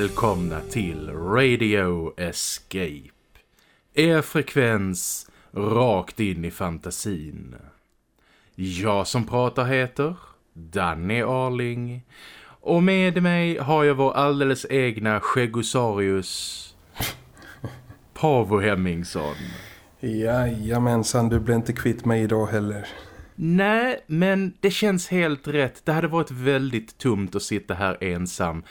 Välkomna till Radio Escape. Er frekvens rakt in i fantasin. Jag som pratar heter Danny Arling och med mig har jag vår alldeles egna Skäggosarius Pavo Hemmingsson. Jajamensan, du blir inte kvitt mig idag heller. Nej, men det känns helt rätt. Det hade varit väldigt tomt att sitta här ensam.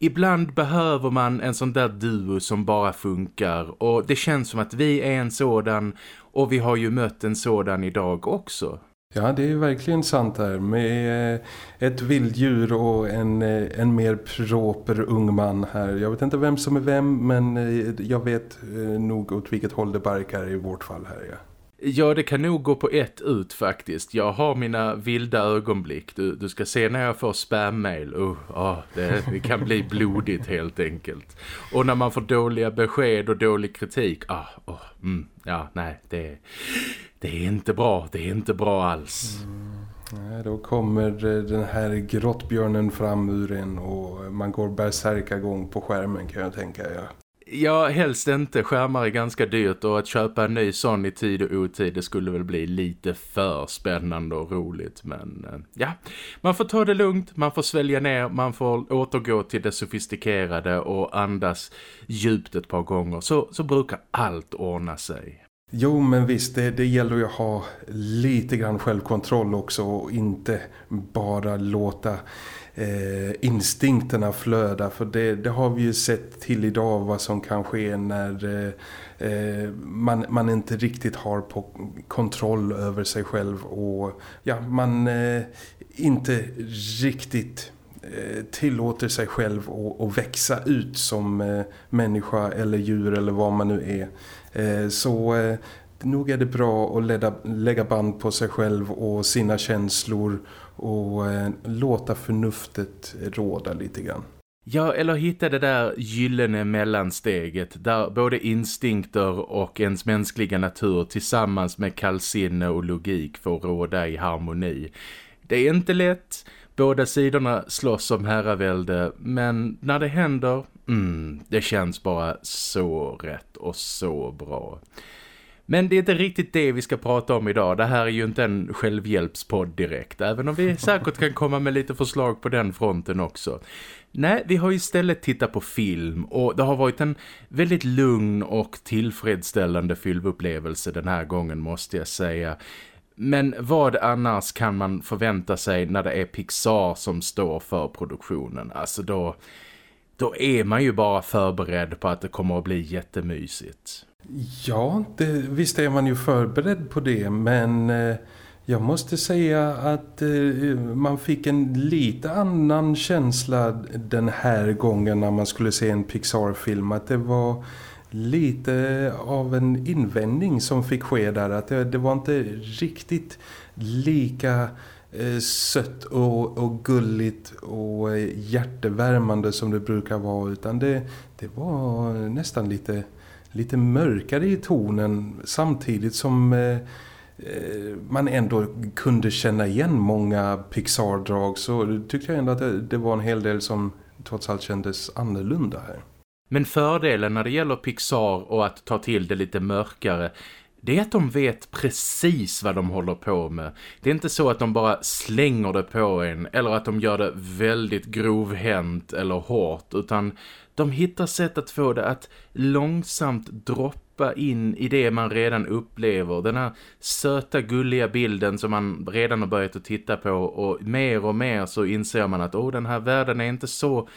Ibland behöver man en sån där duo som bara funkar och det känns som att vi är en sådan och vi har ju mött en sådan idag också. Ja, det är verkligen sant här. Med eh, ett vilddjur och en, eh, en mer proper ung man här. Jag vet inte vem som är vem, men eh, jag vet nog åt vilket håll det barkar i vårt fall här, ja. Ja, det kan nog gå på ett ut faktiskt. Jag har mina vilda ögonblick. Du, du ska se när jag får spam-mail. Uh, oh, det, det, kan bli blodigt helt enkelt. Och när man får dåliga besked och dålig kritik. Ah, oh, mm, ja, nej, det, det är inte bra. Det är inte bra alls. Mm. Nej, då kommer eh, den här grottbjörnen fram ur en och man går gång på skärmen kan jag tänka. Ja. Ja, helst inte. Skärmar är ganska dyrt och att köpa en ny sån i tid och otid det skulle väl bli lite för spännande och roligt. Men eh, ja, man får ta det lugnt, man får svälja ner, man får återgå till det sofistikerade och andas djupt ett par gånger. Så, så brukar allt ordna sig. Jo men visst, det, det gäller ju att ha lite grann självkontroll också och inte bara låta eh, instinkterna flöda. För det, det, har vi ju sett till idag vad som kan ske när eh, eh man, man inte riktigt har på kontroll över sig själv och ja, man eh, inte riktigt eh, tillåter sig själv att växa ut som eh, människa eller djur eller vad man nu är. Så nog är det bra att lägga band på sig själv och sina känslor och eh, låta förnuftet råda lite grann. Ja, eller hitta det där gyllene mellansteget där både instinkter och ens mänskliga natur tillsammans med kallsinne och logik får råda i harmoni. Det är inte lätt, båda sidorna slåss om herravälde, men när det händer, mm, det känns bara så rätt och så bra. Men det är inte riktigt det vi ska prata om idag. Det här är ju inte en självhjälpspodd direkt. Även om vi säkert kan komma med lite förslag på den fronten också. Nej, vi har istället tittat på film och det har varit en väldigt lugn och tillfredsställande filmupplevelse den här gången måste jag säga. Men vad annars kan man förvänta sig när det är Pixar som står för produktionen? Alltså då, då är man ju bara förberedd på att det kommer att bli jättemysigt. Ja, det, visst är man ju förberedd på det men eh, jag måste säga att eh, man fick en lite annan känsla den här gången när man skulle se en Pixar-film. Att det var lite av en invändning som fick ske där. Att det, det var inte riktigt lika eh, sött och, och gulligt och hjärtevärmande som det brukar vara. Utan det, det var nästan lite lite mörkare i tonen samtidigt som eh, man ändå kunde känna igen många Pixar-drag så tyckte jag ändå att det, det var en hel del som trots allt kändes annorlunda här. Men fördelen när det gäller Pixar och att ta till det lite mörkare det är att de vet precis vad de håller på med. Det är inte så att de bara slänger det på en eller att de gör det väldigt grovhänt eller hårt utan de hittar sätt att få det att långsamt droppa in i det man redan upplever. Den här söta gulliga bilden som man redan har börjat att titta på och mer och mer så inser man att oh, den här världen är inte så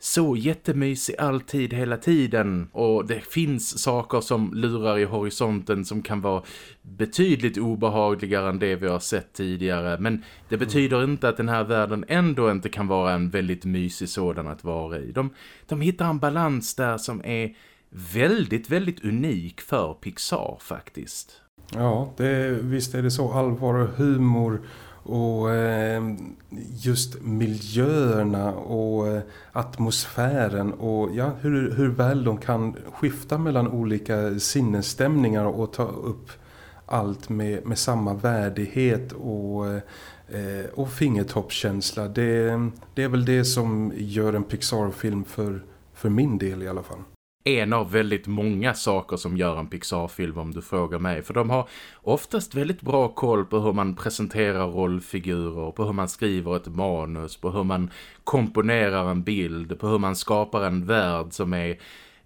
så jättemysig alltid hela tiden och det finns saker som lurar i horisonten som kan vara betydligt obehagligare än det vi har sett tidigare men det mm. betyder inte att den här världen ändå inte kan vara en väldigt mysig sådan att vara i. De, de hittar en balans där som är väldigt, väldigt unik för Pixar faktiskt. Ja, det, visst är det så allvar och humor och eh, just miljöerna och eh, atmosfären och ja, hur, hur väl de kan skifta mellan olika sinnesstämningar och ta upp allt med, med samma värdighet och eh, och fingertoppskänsla. Det, det är väl det som gör en Pixar-film för, för min del i alla fall en av väldigt många saker som gör en Pixar-film om du frågar mig. För de har oftast väldigt bra koll på hur man presenterar rollfigurer, på hur man skriver ett manus, på hur man komponerar en bild, på hur man skapar en värld som är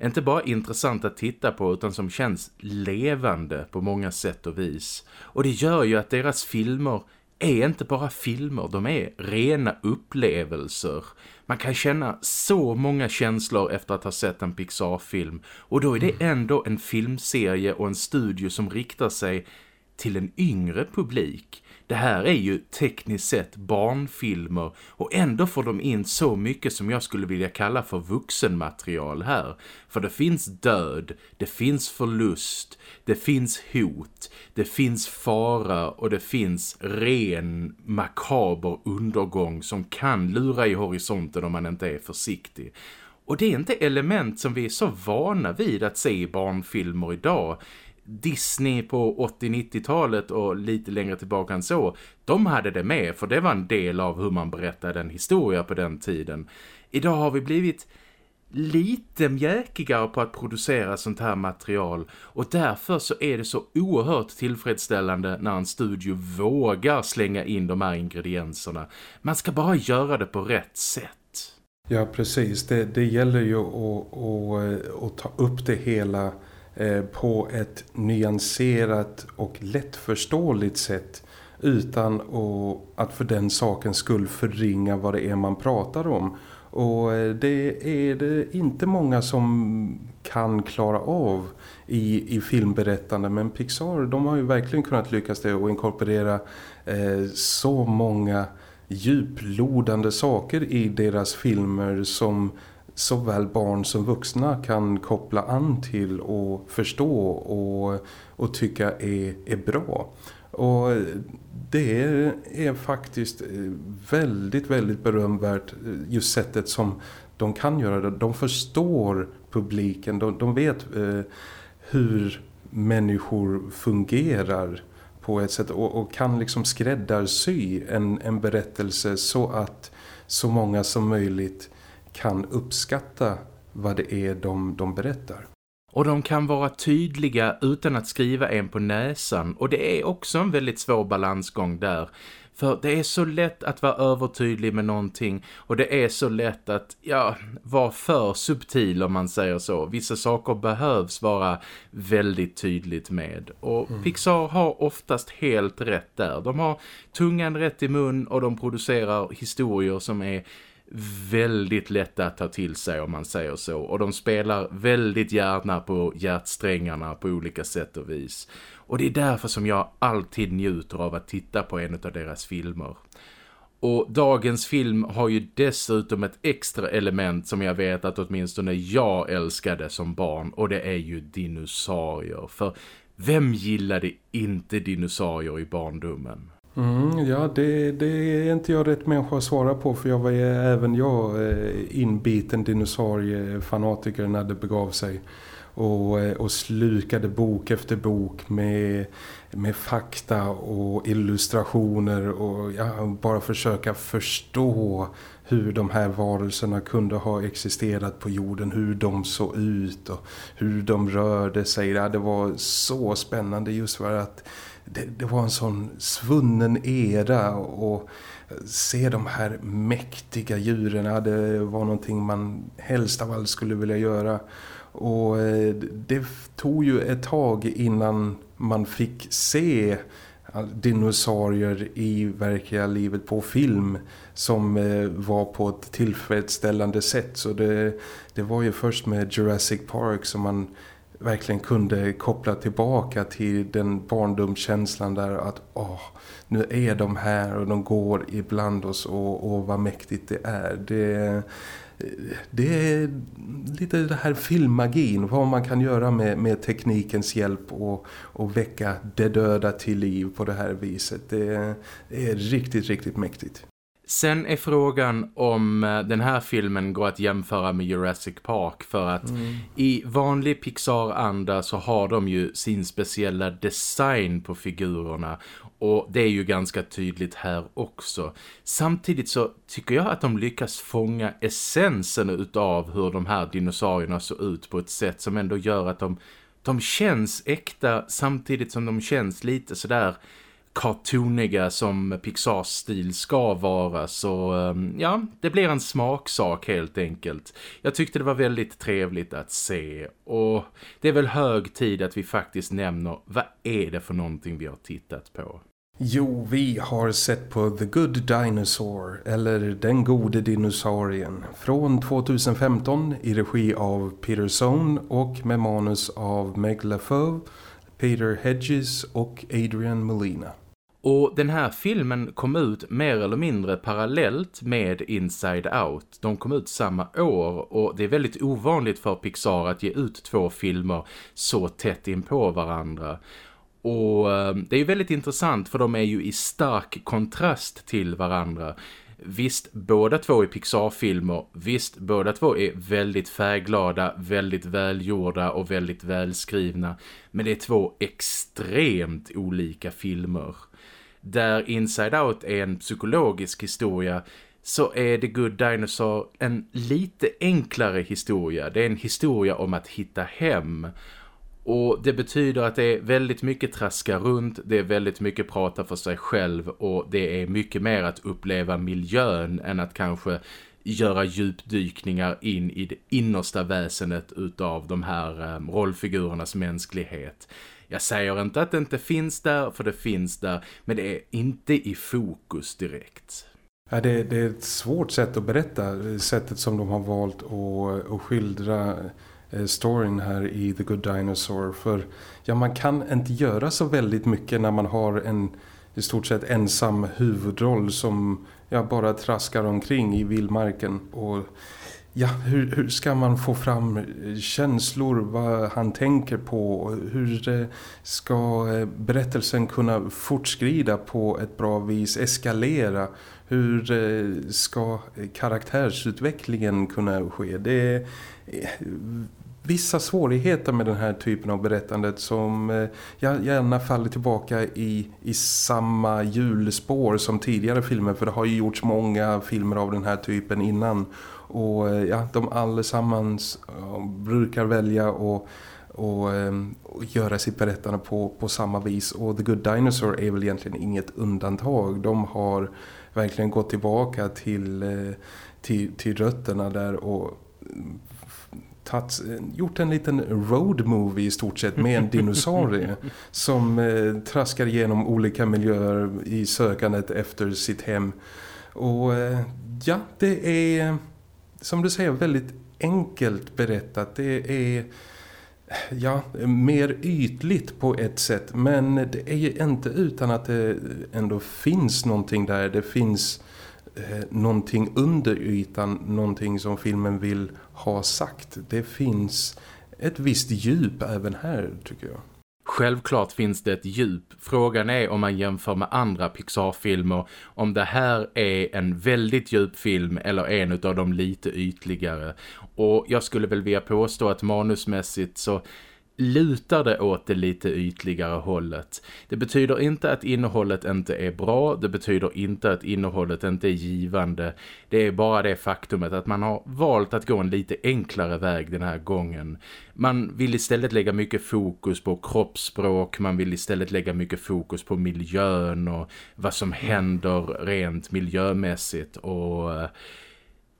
inte bara intressant att titta på utan som känns levande på många sätt och vis. Och det gör ju att deras filmer är inte bara filmer, de är rena upplevelser. Man kan känna så många känslor efter att ha sett en Pixar-film och då är det ändå en filmserie och en studio som riktar sig till en yngre publik. Det här är ju tekniskt sett barnfilmer och ändå får de in så mycket som jag skulle vilja kalla för vuxenmaterial här. För det finns död, det finns förlust, det finns hot, det finns fara och det finns ren makaber undergång som kan lura i horisonten om man inte är försiktig. Och det är inte element som vi är så vana vid att se i barnfilmer idag. Disney på 80-90-talet och lite längre tillbaka än så, de hade det med för det var en del av hur man berättade en historia på den tiden. Idag har vi blivit lite mjäkigare på att producera sånt här material och därför så är det så oerhört tillfredsställande när en studio vågar slänga in de här ingredienserna. Man ska bara göra det på rätt sätt. Ja, precis. Det, det gäller ju att, att, att ta upp det hela Eh, på ett nyanserat och lättförståeligt sätt utan att för den saken skulle förringa vad det är man pratar om. Och eh, det är det inte många som kan klara av i, i filmberättande. Men Pixar de har ju verkligen kunnat lyckas det och inkorporera eh, så många djuplodande saker i deras filmer som såväl barn som vuxna kan koppla an till och förstå och, och tycka är, är bra. Och det är faktiskt eh, väldigt, väldigt berömvärt eh, just sättet som de kan göra det. De förstår publiken, de, de vet eh, hur människor fungerar på ett sätt och, och, kan liksom skräddarsy en, en berättelse så att så många som möjligt kan uppskatta vad det är de, de berättar. Och de kan vara tydliga utan att skriva en på näsan. Och det är också en väldigt svår balansgång där. För det är så lätt att vara övertydlig med någonting och det är så lätt att ja, vara för subtil om man säger så. Vissa saker behövs vara väldigt tydligt med. Och mm. Pixar har oftast helt rätt där. De har tungan rätt i mun och de producerar historier som är väldigt lätta att ta till sig om man säger så. Och de spelar väldigt gärna på hjärtsträngarna på olika sätt och vis. Och det är därför som jag alltid njuter av att titta på en av deras filmer. Och dagens film har ju dessutom ett extra element som jag vet att åtminstone jag älskade som barn. Och det är ju dinosaurier. För vem gillade inte dinosaurier i barndomen? Mm, ja, det, det, är inte jag rätt människa att svara på för jag var även jag eh, inbiten dinosauriefanatiker när det begav sig. Och, eh, och slukade bok efter bok med, med fakta och illustrationer och ja, bara försöka förstå hur de här varelserna kunde ha existerat på jorden, hur de såg ut och hur de rörde sig. Ja, det var så spännande just för att det, det, var en sån svunnen era och se de här mäktiga djuren det var någonting man helst av allt skulle vilja göra. Och eh, det tog ju ett tag innan man fick se dinosaurier i verkliga livet på film som eh, var på ett tillfredsställande sätt. Så det, det var ju först med Jurassic Park som man verkligen kunde koppla tillbaka till den barndomskänslan där att åh, nu är de här och de går ibland oss och, och vad mäktigt det är. Det, det är lite det här filmmagin, vad man kan göra med, med teknikens hjälp och, och väcka det döda till liv på det här viset. Det är riktigt, riktigt mäktigt. Sen är frågan om eh, den här filmen går att jämföra med Jurassic Park för att mm. i vanlig Pixar-anda så har de ju sin speciella design på figurerna och det är ju ganska tydligt här också. Samtidigt så tycker jag att de lyckas fånga essensen utav hur de här dinosaurierna ser ut på ett sätt som ändå gör att de, de känns äkta samtidigt som de känns lite sådär kartoniga som Pixars stil ska vara så ehm, ja, det blir en smaksak helt enkelt. Jag tyckte det var väldigt trevligt att se och det är väl hög tid att vi faktiskt nämner vad är det för någonting vi har tittat på. Jo, vi har sett på The Good Dinosaur, eller Den gode dinosaurien, från 2015 i regi av Peter Sohn och med manus av Meg LaFeuve, Peter Hedges och Adrian Molina. Och den här filmen kom ut mer eller mindre parallellt med Inside Out. De kom ut samma år och det är väldigt ovanligt för Pixar att ge ut två filmer så tätt in på varandra. Och eh, det är ju väldigt intressant för de är ju i stark kontrast till varandra. Visst, båda två är Pixar-filmer. Visst, båda två är väldigt färgglada, väldigt välgjorda och väldigt välskrivna. Men det är två extremt olika filmer. Där Inside Out är en psykologisk historia så är The Good Dinosaur en lite enklare historia. Det är en historia om att hitta hem- och det betyder att det är väldigt mycket traska runt, det är väldigt mycket prata för sig själv och det är mycket mer att uppleva miljön än att kanske göra djupdykningar in i det innersta väsenet utav de här um, rollfigurernas mänsklighet. Jag säger inte att det inte finns där, för det finns där, men det är inte i fokus direkt. Ja, det, det är ett svårt sätt att berätta, sättet som de har valt att, att skildra eh, storyn här i The Good Dinosaur för ja man kan inte göra så väldigt mycket när man har en i stort sett ensam huvudroll som ja, bara traskar omkring i vildmarken och ja, hur, hur ska man få fram eh, känslor, vad han tänker på hur eh, ska eh, berättelsen kunna fortskrida på ett bra vis, eskalera? Hur ska karaktärsutvecklingen kunna ske? Det är vissa svårigheter med den här typen av berättandet som jag gärna faller tillbaka i, i samma julspår som tidigare filmer för det har ju gjorts många filmer av den här typen innan och eh, ja, de allesammans ja, brukar välja och och, och göra sitt berättande på, på samma vis. Och The Good Dinosaur är väl egentligen inget undantag. De har verkligen gått tillbaka till, eh, till, till rötterna där och tatt, gjort en liten road movie i stort sett med en dinosaurie som eh, traskar igenom olika miljöer i sökandet efter sitt hem. Och eh, ja, det är som du säger väldigt enkelt berättat. Det är ja, mer ytligt på ett sätt men det är ju inte utan att det ändå finns någonting där. Det finns eh, någonting under ytan, någonting som filmen vill ha sagt. Det finns ett visst djup även här tycker jag. Självklart finns det ett djup. Frågan är om man jämför med andra Pixar-filmer om det här är en väldigt djup film eller en av de lite ytligare. Och jag skulle väl vilja påstå att manusmässigt så lutar det åt det lite ytligare hållet. Det betyder inte att innehållet inte är bra, det betyder inte att innehållet inte är givande. Det är bara det faktumet att man har valt att gå en lite enklare väg den här gången. Man vill istället lägga mycket fokus på kroppsspråk, man vill istället lägga mycket fokus på miljön och vad som händer rent miljömässigt och eh,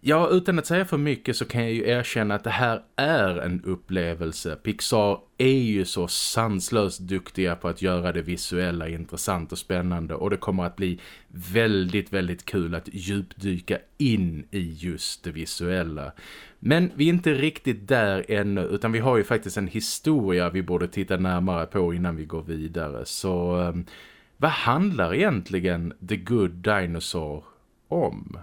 Ja, utan att säga för mycket så kan jag ju erkänna att det här är en upplevelse. Pixar är ju så sanslöst duktiga på att göra det visuella intressant och spännande och det kommer att bli väldigt, väldigt kul att djupdyka in i just det visuella. Men vi är inte riktigt där ännu utan vi har ju faktiskt en historia vi borde titta närmare på innan vi går vidare. Så ehm, vad handlar egentligen The Good Dinosaur om?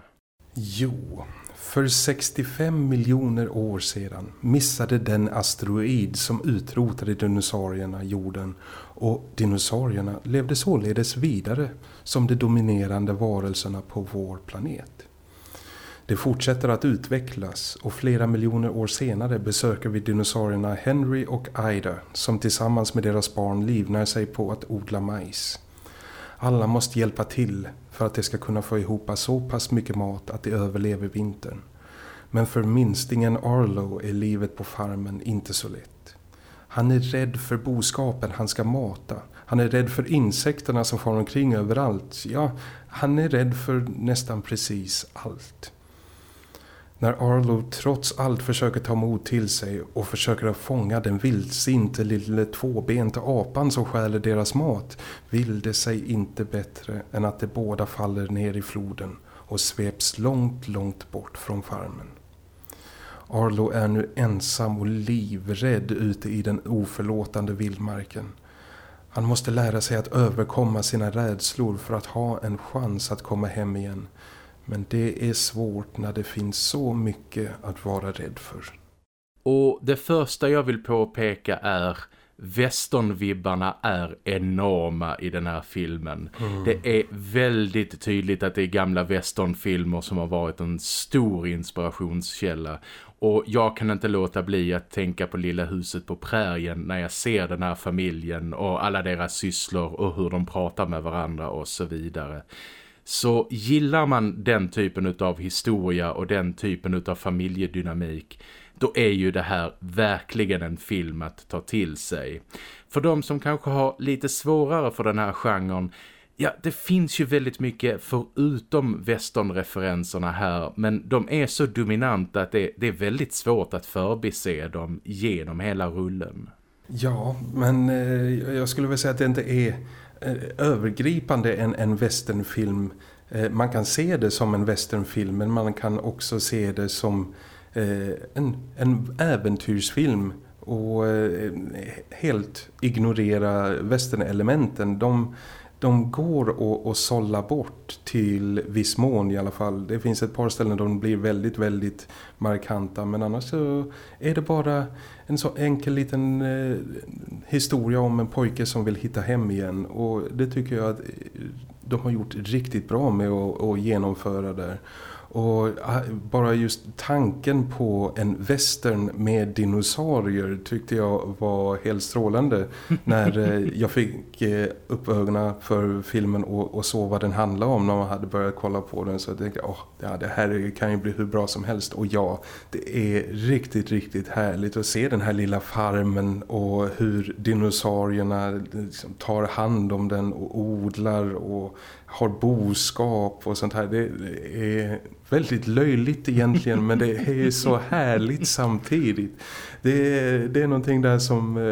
Jo, för 65 miljoner år sedan missade den asteroid som utrotade dinosaurierna jorden och dinosaurierna levde således vidare som de dominerande varelserna på vår planet. Det fortsätter att utvecklas och flera miljoner år senare besöker vi dinosaurierna Henry och Ida som tillsammans med deras barn livnär sig på att odla majs. Alla måste hjälpa till för att de ska kunna få ihop så pass mycket mat att de överlever vintern. Men för minstingen Arlo är livet på farmen inte så lätt. Han är rädd för boskapen han ska mata. Han är rädd för insekterna som far omkring överallt. Ja, han är rädd för nästan precis allt. När Arlo trots allt försöker ta mod till sig och försöker att fånga den vildsinte lille tvåbenta apan som skäller deras mat vill det sig inte bättre än att de båda faller ner i floden och sveps långt, långt bort från farmen. Arlo är nu ensam och livrädd ute i den oförlåtande vildmarken. Han måste lära sig att överkomma sina rädslor för att ha en chans att komma hem igen- men det är svårt när det finns så mycket att vara rädd för. Och det första jag vill påpeka är Westernvibbarna är enorma i den här filmen. Mm. Det är väldigt tydligt att det är gamla westernfilmer som har varit en stor inspirationskälla. Och jag kan inte låta bli att tänka på Lilla huset på prärien när jag ser den här familjen och alla deras sysslor och hur de pratar med varandra och så vidare. Så gillar man den typen av historia och den typen av familjedynamik då är ju det här verkligen en film att ta till sig. För de som kanske har lite svårare för den här genren Ja, det finns ju väldigt mycket förutom westernreferenserna här men de är så dominanta att det, det, är väldigt svårt att förbise dem genom hela rullen. Ja, men eh, jag skulle väl säga att det inte är Eh, övergripande en, en westernfilm. Eh, man kan se det som en westernfilm men man kan också se det som eh, en, en äventyrsfilm och helt ignorera westernelementen. De, de går att, att sålla bort till viss mån i alla fall. Det finns ett par ställen där de blir väldigt, väldigt markanta. Men annars så är det bara en så enkel liten eh, historia om en pojke som vill hitta hem igen. Och det tycker jag att eh, de har gjort riktigt bra med att, att genomföra där. Och ah, bara just tanken på en western med dinosaurier tyckte jag var helt strålande när eh, jag fick eh, upp ögonen för filmen och, och så vad den handlade om när man hade börjat kolla på den. Så jag tänkte jag, ja, det här kan ju bli hur bra som helst. Och ja, det är riktigt, riktigt härligt att se den här lilla farmen och hur dinosaurierna liksom tar hand om den och odlar och har boskap och sånt här. Det är väldigt löjligt egentligen men det är så härligt samtidigt. Det är, det är någonting där som eh,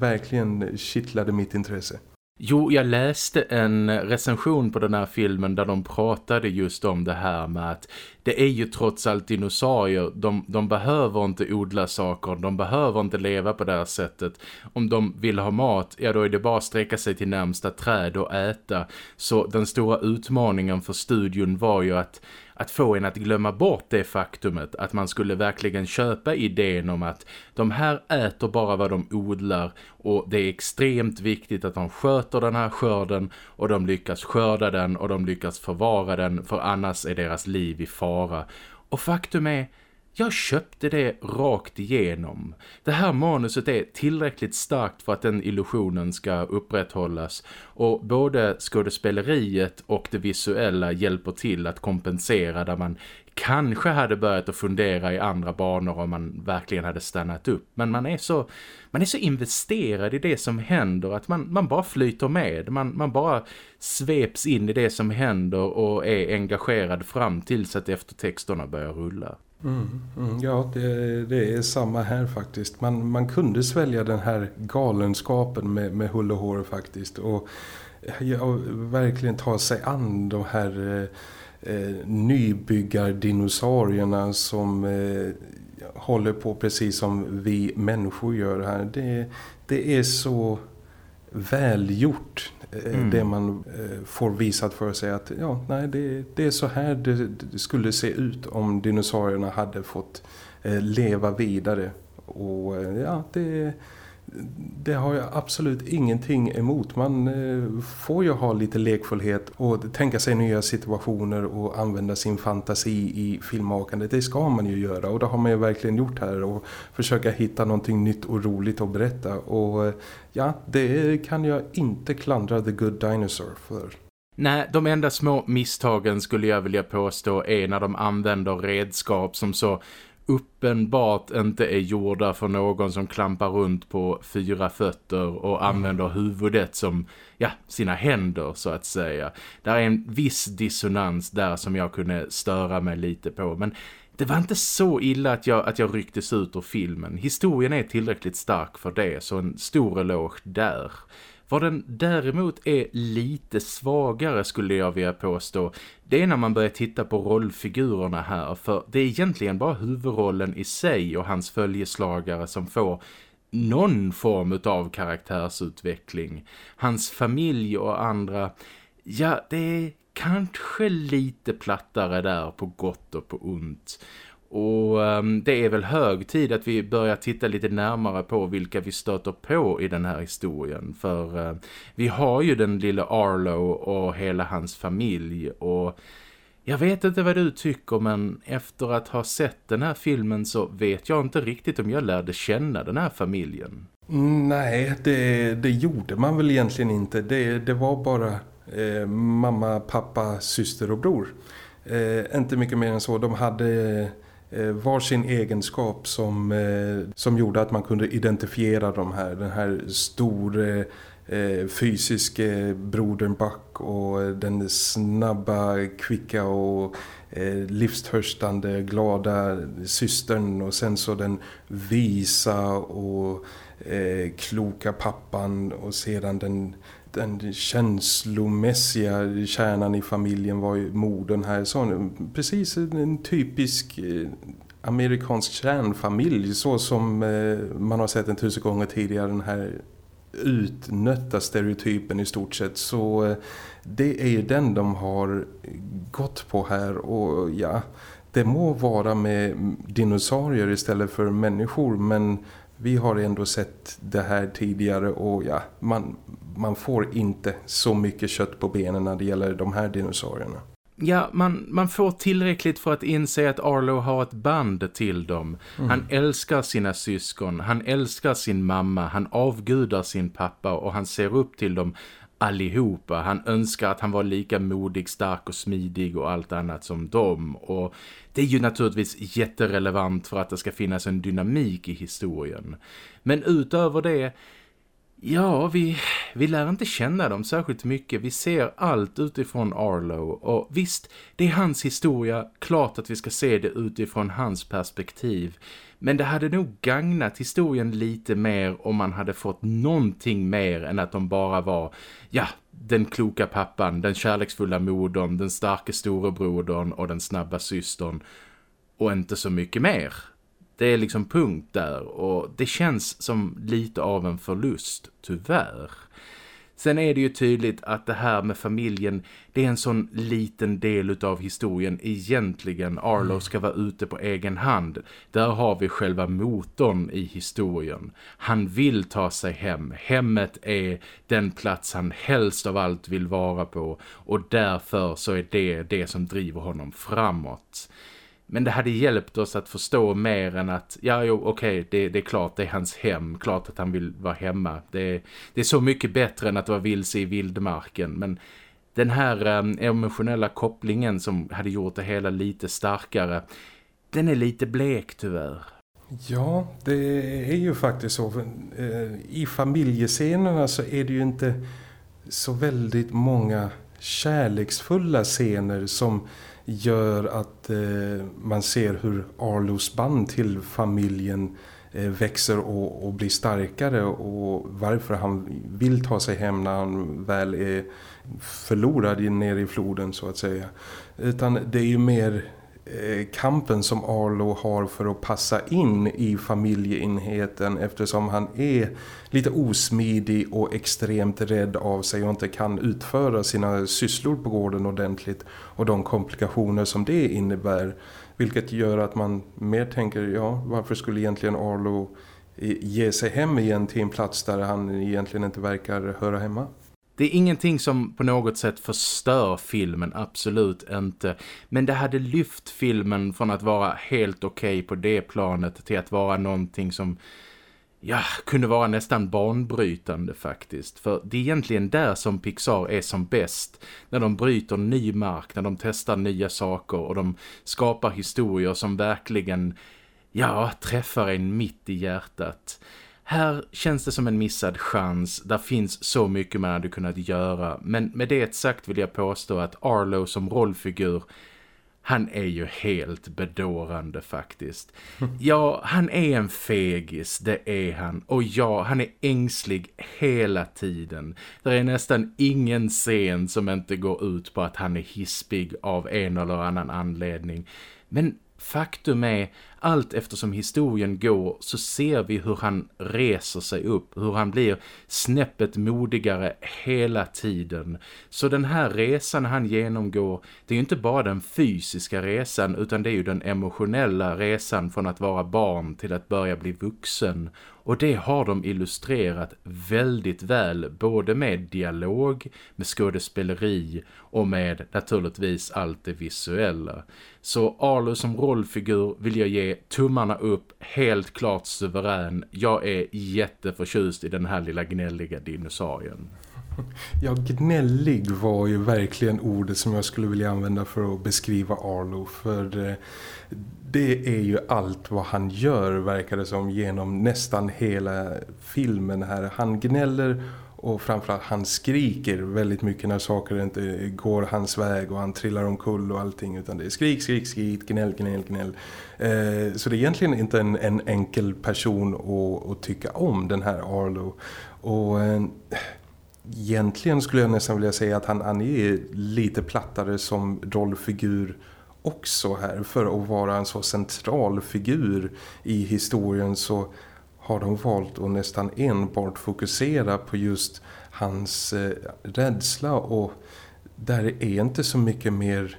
verkligen kittlade mitt intresse. Jo, jag läste en recension på den här filmen där de pratade just om det här med att det är ju trots allt dinosaurier. De, de behöver inte odla saker, de behöver inte leva på det här sättet. Om de vill ha mat, ja då är det bara att sträcka sig till närmsta träd och äta. Så den stora utmaningen för studion var ju att att få en att glömma bort det faktumet att man skulle verkligen köpa idén om att de här äter bara vad de odlar och det är extremt viktigt att de sköter den här skörden och de lyckas skörda den och de lyckas förvara den för annars är deras liv i fara. Och faktum är jag köpte det rakt igenom. Det här manuset är tillräckligt starkt för att den illusionen ska upprätthållas och både skådespeleriet och det visuella hjälper till att kompensera där man kanske hade börjat att fundera i andra banor om man verkligen hade stannat upp. Men man är så, man är så investerad i det som händer att man, man bara flyter med. Man, man bara sveps in i det som händer och är engagerad fram tills att eftertexterna börjar rulla. Mm, mm, ja, det, det, är samma här faktiskt. Man, man kunde svälja den här galenskapen med, med hull och hår faktiskt. Och ja, verkligen ta sig an de här eh, eh nybyggardinosaurierna som eh, håller på precis som vi människor gör här. Det, det är så välgjort mm. det man eh, får visat för sig att ja, nej, det, det är så här det, det, skulle se ut om dinosaurierna hade fått eh, leva vidare och ja, det, det har jag absolut ingenting emot. Man eh, får ju ha lite lekfullhet och tänka sig nya situationer och använda sin fantasi i filmmakandet. Det ska man ju göra och det har man ju verkligen gjort här och försöka hitta någonting nytt och roligt att berätta. Och eh, ja, det kan jag inte klandra The Good Dinosaur för. Nej, de enda små misstagen skulle jag vilja påstå är när de använder redskap som så uppenbart inte är gjorda för någon som klampar runt på fyra fötter och mm. använder huvudet som ja, sina händer så att säga. Där är en viss dissonans där som jag kunde störa mig lite på men det var inte så illa att jag, att jag rycktes ut ur filmen. Historien är tillräckligt stark för det så en stor eloge där. Vad den däremot är lite svagare skulle jag vilja påstå det är när man börjar titta på rollfigurerna här för det är egentligen bara huvudrollen i sig och hans följeslagare som får någon form av karaktärsutveckling. Hans familj och andra, ja det är kanske lite plattare där på gott och på ont. Och um, det är väl hög tid att vi börjar titta lite närmare på vilka vi stöter på i den här historien. För uh, vi har ju den lilla Arlo och hela hans familj och jag vet inte vad du tycker men efter att ha sett den här filmen så vet jag inte riktigt om jag lärde känna den här familjen. Mm, nej, det, det gjorde man väl egentligen inte. Det, det var bara eh, mamma, pappa, syster och bror. Eh, inte mycket mer än så. De hade Eh, varsin var sin egenskap som, eh, som gjorde att man kunde identifiera de här. Den här stora eh, fysiske fysiska brodern Buck och den snabba, kvicka och livstörstande, glada systern och sen så den visa och kloka pappan och sedan den den känslomässiga kärnan i familjen var ju modern här. Så, precis en typisk eh, amerikansk kärnfamilj. Så som eh, man har sett en tusen gånger tidigare den här utnötta stereotypen i stort sett. Så eh, det är ju den de har gått på här. Och ja det må vara med dinosaurier istället för människor men vi har ändå sett det här tidigare. Och ja, man, man får inte så mycket kött på benen när det gäller de här dinosaurierna. Ja, man, man får tillräckligt för att inse att Arlo har ett band till dem. Mm. Han älskar sina syskon, han älskar sin mamma, han avgudar sin pappa och han ser upp till dem allihopa. Han önskar att han var lika modig, stark och smidig och allt annat som dem. Och det är ju naturligtvis jätterelevant för att det ska finnas en dynamik i historien. Men utöver det Ja, vi, vi lär inte känna dem särskilt mycket. Vi ser allt utifrån Arlo och visst, det är hans historia. Klart att vi ska se det utifrån hans perspektiv. Men det hade nog gagnat historien lite mer om man hade fått någonting mer än att de bara var, ja, den kloka pappan, den kärleksfulla modern, den starka storebrodern och den snabba systern. Och inte så mycket mer. Det är liksom punkt där och det känns som lite av en förlust, tyvärr. Sen är det ju tydligt att det här med familjen, det är en sån liten del av historien egentligen. Arlo mm. ska vara ute på egen hand. Där har vi själva motorn i historien. Han vill ta sig hem. Hemmet är den plats han helst av allt vill vara på. Och därför så är det det som driver honom framåt. Men det hade hjälpt oss att förstå mer än att, ja jo okej, okay, det, det, är klart det är hans hem, klart att han vill vara hemma. Det, det är så mycket bättre än att vara vilse i vildmarken. Men den här eh, emotionella kopplingen som hade gjort det hela lite starkare, den är lite blek tyvärr. Ja, det är ju faktiskt så. Eh, I familjescenerna så är det ju inte så väldigt många kärleksfulla scener som gör att eh, man ser hur Arlos band till familjen eh, växer och, och, blir starkare och varför han vill ta sig hem när han väl är förlorad nere i floden så att säga. Utan det är ju mer Eh, kampen som Arlo har för att passa in i familjeenheten eftersom han är lite osmidig och extremt rädd av sig och inte kan utföra sina sysslor på gården ordentligt och de komplikationer som det innebär vilket gör att man mer tänker, ja varför skulle egentligen Arlo ge sig hem igen till en plats där han egentligen inte verkar höra hemma. Det är ingenting som på något sätt förstör filmen, absolut inte. Men det hade lyft filmen från att vara helt okej okay på det planet till att vara någonting som ja, kunde vara nästan banbrytande faktiskt. För det är egentligen där som Pixar är som bäst. När de bryter ny mark, när de testar nya saker och de skapar historier som verkligen, ja, träffar en mitt i hjärtat. Här känns det som en missad chans. Där finns så mycket man hade kunnat göra. Men med det sagt vill jag påstå att Arlo som rollfigur han är ju helt bedårande faktiskt. Ja, han är en fegis, det är han. Och ja, han är ängslig hela tiden. Det är nästan ingen scen som inte går ut på att han är hispig av en eller annan anledning. Men faktum är, allt eftersom historien går så ser vi hur han reser sig upp, hur han blir snäppet modigare hela tiden. Så den här resan han genomgår, det är ju inte bara den fysiska resan utan det är ju den emotionella resan från att vara barn till att börja bli vuxen. Och det har de illustrerat väldigt väl både med dialog, med skådespeleri och med naturligtvis allt det visuella. Så Arlo som rollfigur vill jag ge tummarna upp, helt klart suverän. Jag är jätteförtjust i den här lilla gnälliga dinosaurien. Ja, gnällig var ju verkligen ordet som jag skulle vilja använda för att beskriva Arlo. För eh, det är ju allt vad han gör verkar det som genom nästan hela filmen här. Han gnäller och framförallt han skriker väldigt mycket när saker inte går hans väg och han trillar omkull och allting utan det är skrik, skrik, skrik, gnäll, gnäll, gnäll. Eh, så det är egentligen inte en, en enkel person att, att, tycka om den här Arlo. Och eh, egentligen skulle jag nästan vilja säga att han, han är lite plattare som rollfigur också här. För att vara en så central figur i historien så har de valt att nästan enbart fokusera på just hans eh, rädsla och där är inte så mycket mer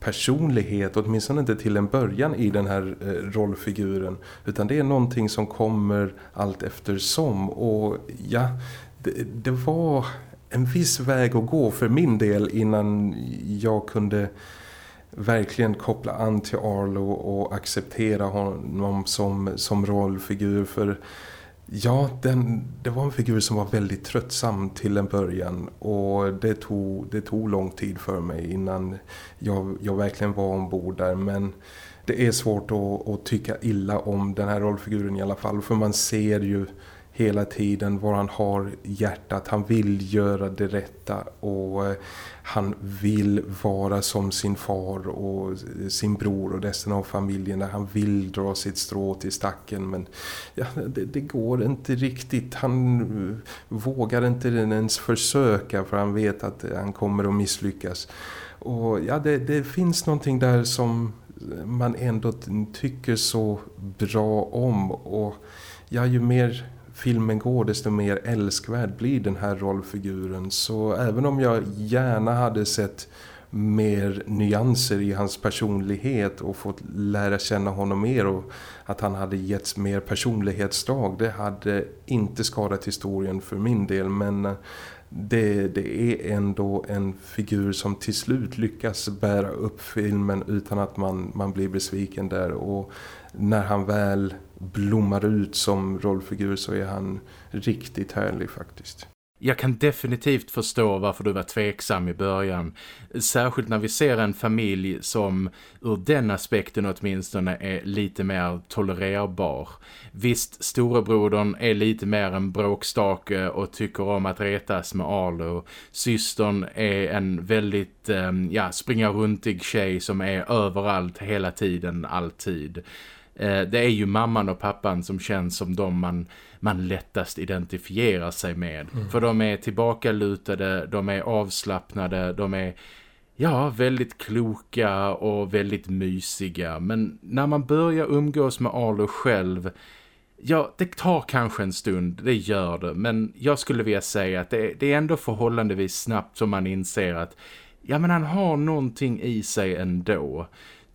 personlighet, åtminstone inte till en början i den här eh, rollfiguren utan det är någonting som kommer allt eftersom och ja, det, det var en viss väg att gå för min del innan jag kunde verkligen koppla an till Arlo och acceptera honom som, som rollfigur. För ja, den, det var en figur som var väldigt tröttsam till en början och det tog, det tog lång tid för mig innan jag, jag verkligen var ombord där. Men det är svårt att, att tycka illa om den här rollfiguren i alla fall för man ser ju hela tiden var han har hjärtat. Han vill göra det rätta och eh, han vill vara som sin far och sin bror och resten av familjen. Han vill dra sitt strå till stacken men ja, det, det, går inte riktigt. Han eh, vågar inte ens försöka för han vet att eh, han kommer att misslyckas. Och ja, det, det finns någonting där som man ändå tycker så bra om och ja, ju mer filmen går desto mer älskvärd blir den här rollfiguren. Så även om jag gärna hade sett mer nyanser i hans personlighet och fått lära känna honom mer och att han hade getts mer personlighetsdrag det hade inte skadat historien för min del men eh, det, det är ändå en figur som till slut lyckas bära upp filmen utan att man, man blir besviken där och när han väl blommar ut som rollfigur så är han riktigt härlig faktiskt. Jag kan definitivt förstå varför du var tveksam i början. Särskilt när vi ser en familj som ur den aspekten åtminstone är lite mer tolererbar. Visst, storebrodern är lite mer en bråkstake och tycker om att retas med Arlo. Systern är en väldigt, eh, ja, springa runtig tjej som är överallt hela tiden, alltid. Eh, det är ju mamman och pappan som känns som de man, man lättast identifierar sig med. Mm. För de är tillbakalutade, de är avslappnade, de är ja, väldigt kloka och väldigt mysiga. Men när man börjar umgås med Arlo själv, ja, det tar kanske en stund, det gör det. Men jag skulle vilja säga att det, det är ändå förhållandevis snabbt som man inser att ja, men han har någonting i sig ändå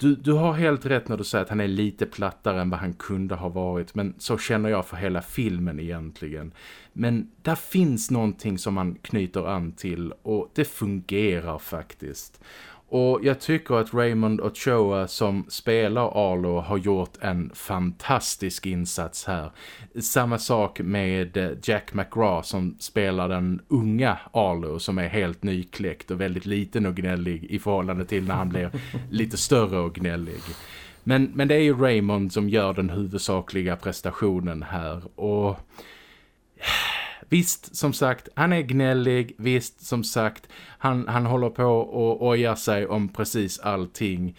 du, du har helt rätt när du säger att han är lite plattare än vad han kunde ha varit. Men så känner jag för hela filmen egentligen. Men där finns någonting som man knyter an till och det fungerar faktiskt. Och jag tycker att Raymond Ochoa som spelar Arlo har gjort en fantastisk insats här. Samma sak med Jack McGraw som spelar den unga Arlo som är helt nykläckt och väldigt liten och gnällig i förhållande till när han blir lite större och gnällig. Men, men det är ju Raymond som gör den huvudsakliga prestationen här och Visst, som sagt, han är gnällig. Visst, som sagt, han, han håller på och ojar sig om precis allting.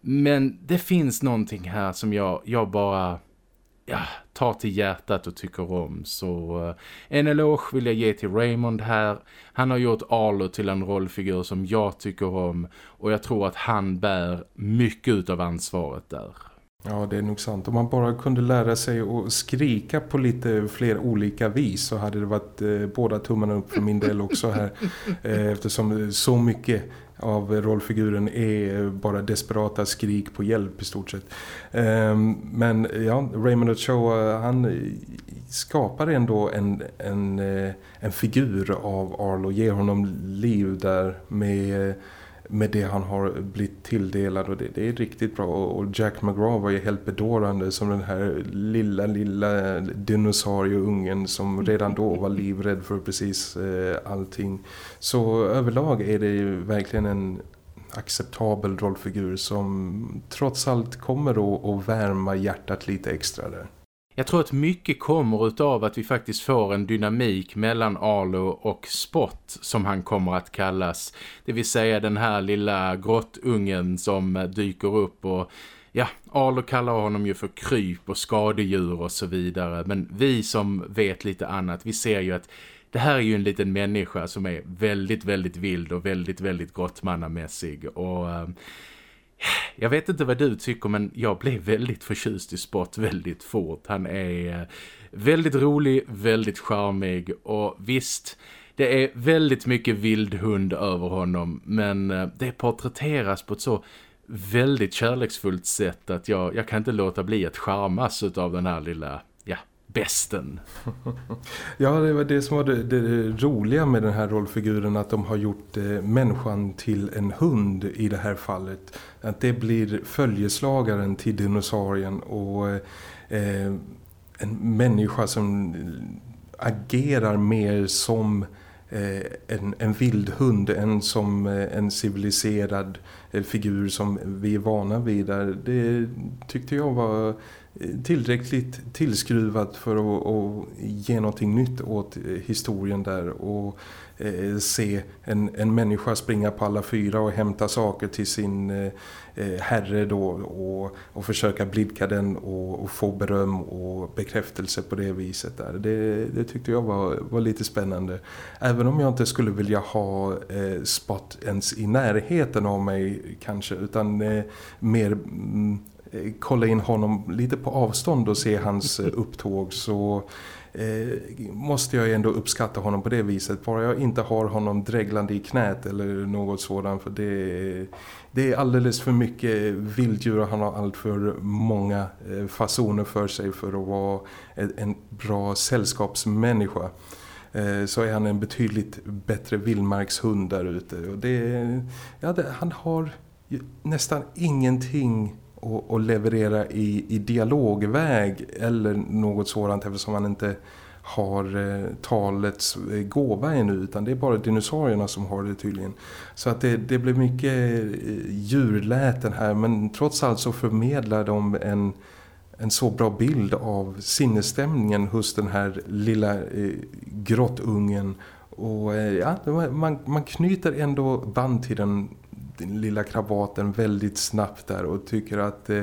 Men det finns någonting här som jag, jag bara ja, tar till hjärtat och tycker om. Så uh, en eloge vill jag ge till Raymond här. Han har gjort Arlo till en rollfigur som jag tycker om. Och jag tror att han bär mycket av ansvaret där. Ja, det är nog sant. Om man bara kunde lära sig att skrika på lite fler olika vis så hade det varit eh, båda tummarna upp för min del också här. Eh, eftersom så mycket av rollfiguren är bara desperata skrik på hjälp i stort sett. Eh, men ja, Raymond Ochoa han skapar ändå en, en, eh, en figur av Arlo, ger honom liv där med med det han har blivit tilldelad. Och det, det är riktigt bra. Och Jack McGraw var ju helt bedårande som den här lilla lilla dinosaurieungen som redan då var livrädd för precis eh, allting. Så överlag är det ju verkligen en acceptabel rollfigur som trots allt kommer att värma hjärtat lite extra där. Jag tror att mycket kommer utav att vi faktiskt får en dynamik mellan Arlo och Spot som han kommer att kallas. Det vill säga den här lilla grottungen som dyker upp och ja, Arlo kallar honom ju för kryp och skadedjur och så vidare. Men vi som vet lite annat, vi ser ju att det här är ju en liten människa som är väldigt, väldigt vild och väldigt, väldigt grottmannamässig och... Eh, jag vet inte vad du tycker men jag blev väldigt förtjust i Spot väldigt fort. Han är eh, väldigt rolig, väldigt charmig och visst... Det är väldigt mycket vildhund över honom men eh, det porträtteras på ett så väldigt kärleksfullt sätt att jag, jag kan inte låta bli att charmas av den här lilla bästen. ja, det var det som var det, det, roliga med den här rollfiguren att de har gjort eh, människan till en hund i det här fallet. Att det blir följeslagaren till dinosaurien och eh, eh en människa som eh, agerar mer som eh, en, en vild hund än som eh, en civiliserad figur som vi är vana vid. Där. Det tyckte jag var tillräckligt tillskruvat för att, att ge någonting nytt åt eh, historien där och eh, se en, en människa springa på alla fyra och hämta saker till sin eh, eh, herre då och, och försöka blidka den och, och, få beröm och bekräftelse på det viset där. Det, det tyckte jag var, var lite spännande. Även om jag inte skulle vilja ha eh, Spot ens i närheten av mig kanske utan eh, mer... Mm, Eh, kolla in honom lite på avstånd och se hans eh, upptåg så eh, måste jag ändå uppskatta honom på det viset. Bara jag inte har honom dräglande i knät eller något sådant för det, det är alldeles för mycket vilddjur och han har allt för många eh, fasoner för sig för att vara en bra sällskapsmänniska så är han en betydligt bättre vildmarkshund där ute. Och det, ja, det, han har nästan ingenting och, och leverera i, i dialogväg eller något sådant eftersom man inte har eh, talets eh, gåva ännu utan det är bara dinosaurierna som har det tydligen. Så att det, det blir mycket eh, djurläten här men trots allt så förmedlar de en, en så bra bild av sinnesstämningen hos den här lilla eh, grottungen och eh, ja, man, man knyter ändå band till den den lilla kravaten väldigt snabbt där och tycker att eh,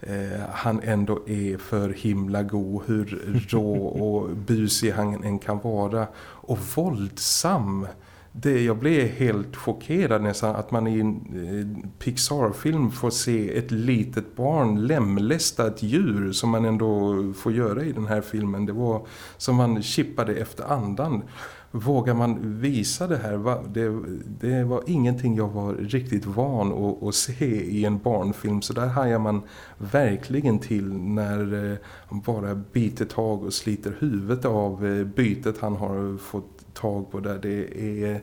eh, han ändå är för himla god hur rå och busig han än kan vara och våldsam det, jag blev helt chockerad nästan att man i en eh, Pixar-film får se ett litet barn lemlästa ett djur som man ändå får göra i den här filmen. Det var som man chippade efter andan. Vågar man visa det här? Det, det var ingenting jag var riktigt van att, att, se i en barnfilm. Så där hajar man verkligen till när eh, han bara biter tag och sliter huvudet av eh, bytet han har fått tag på där. Det är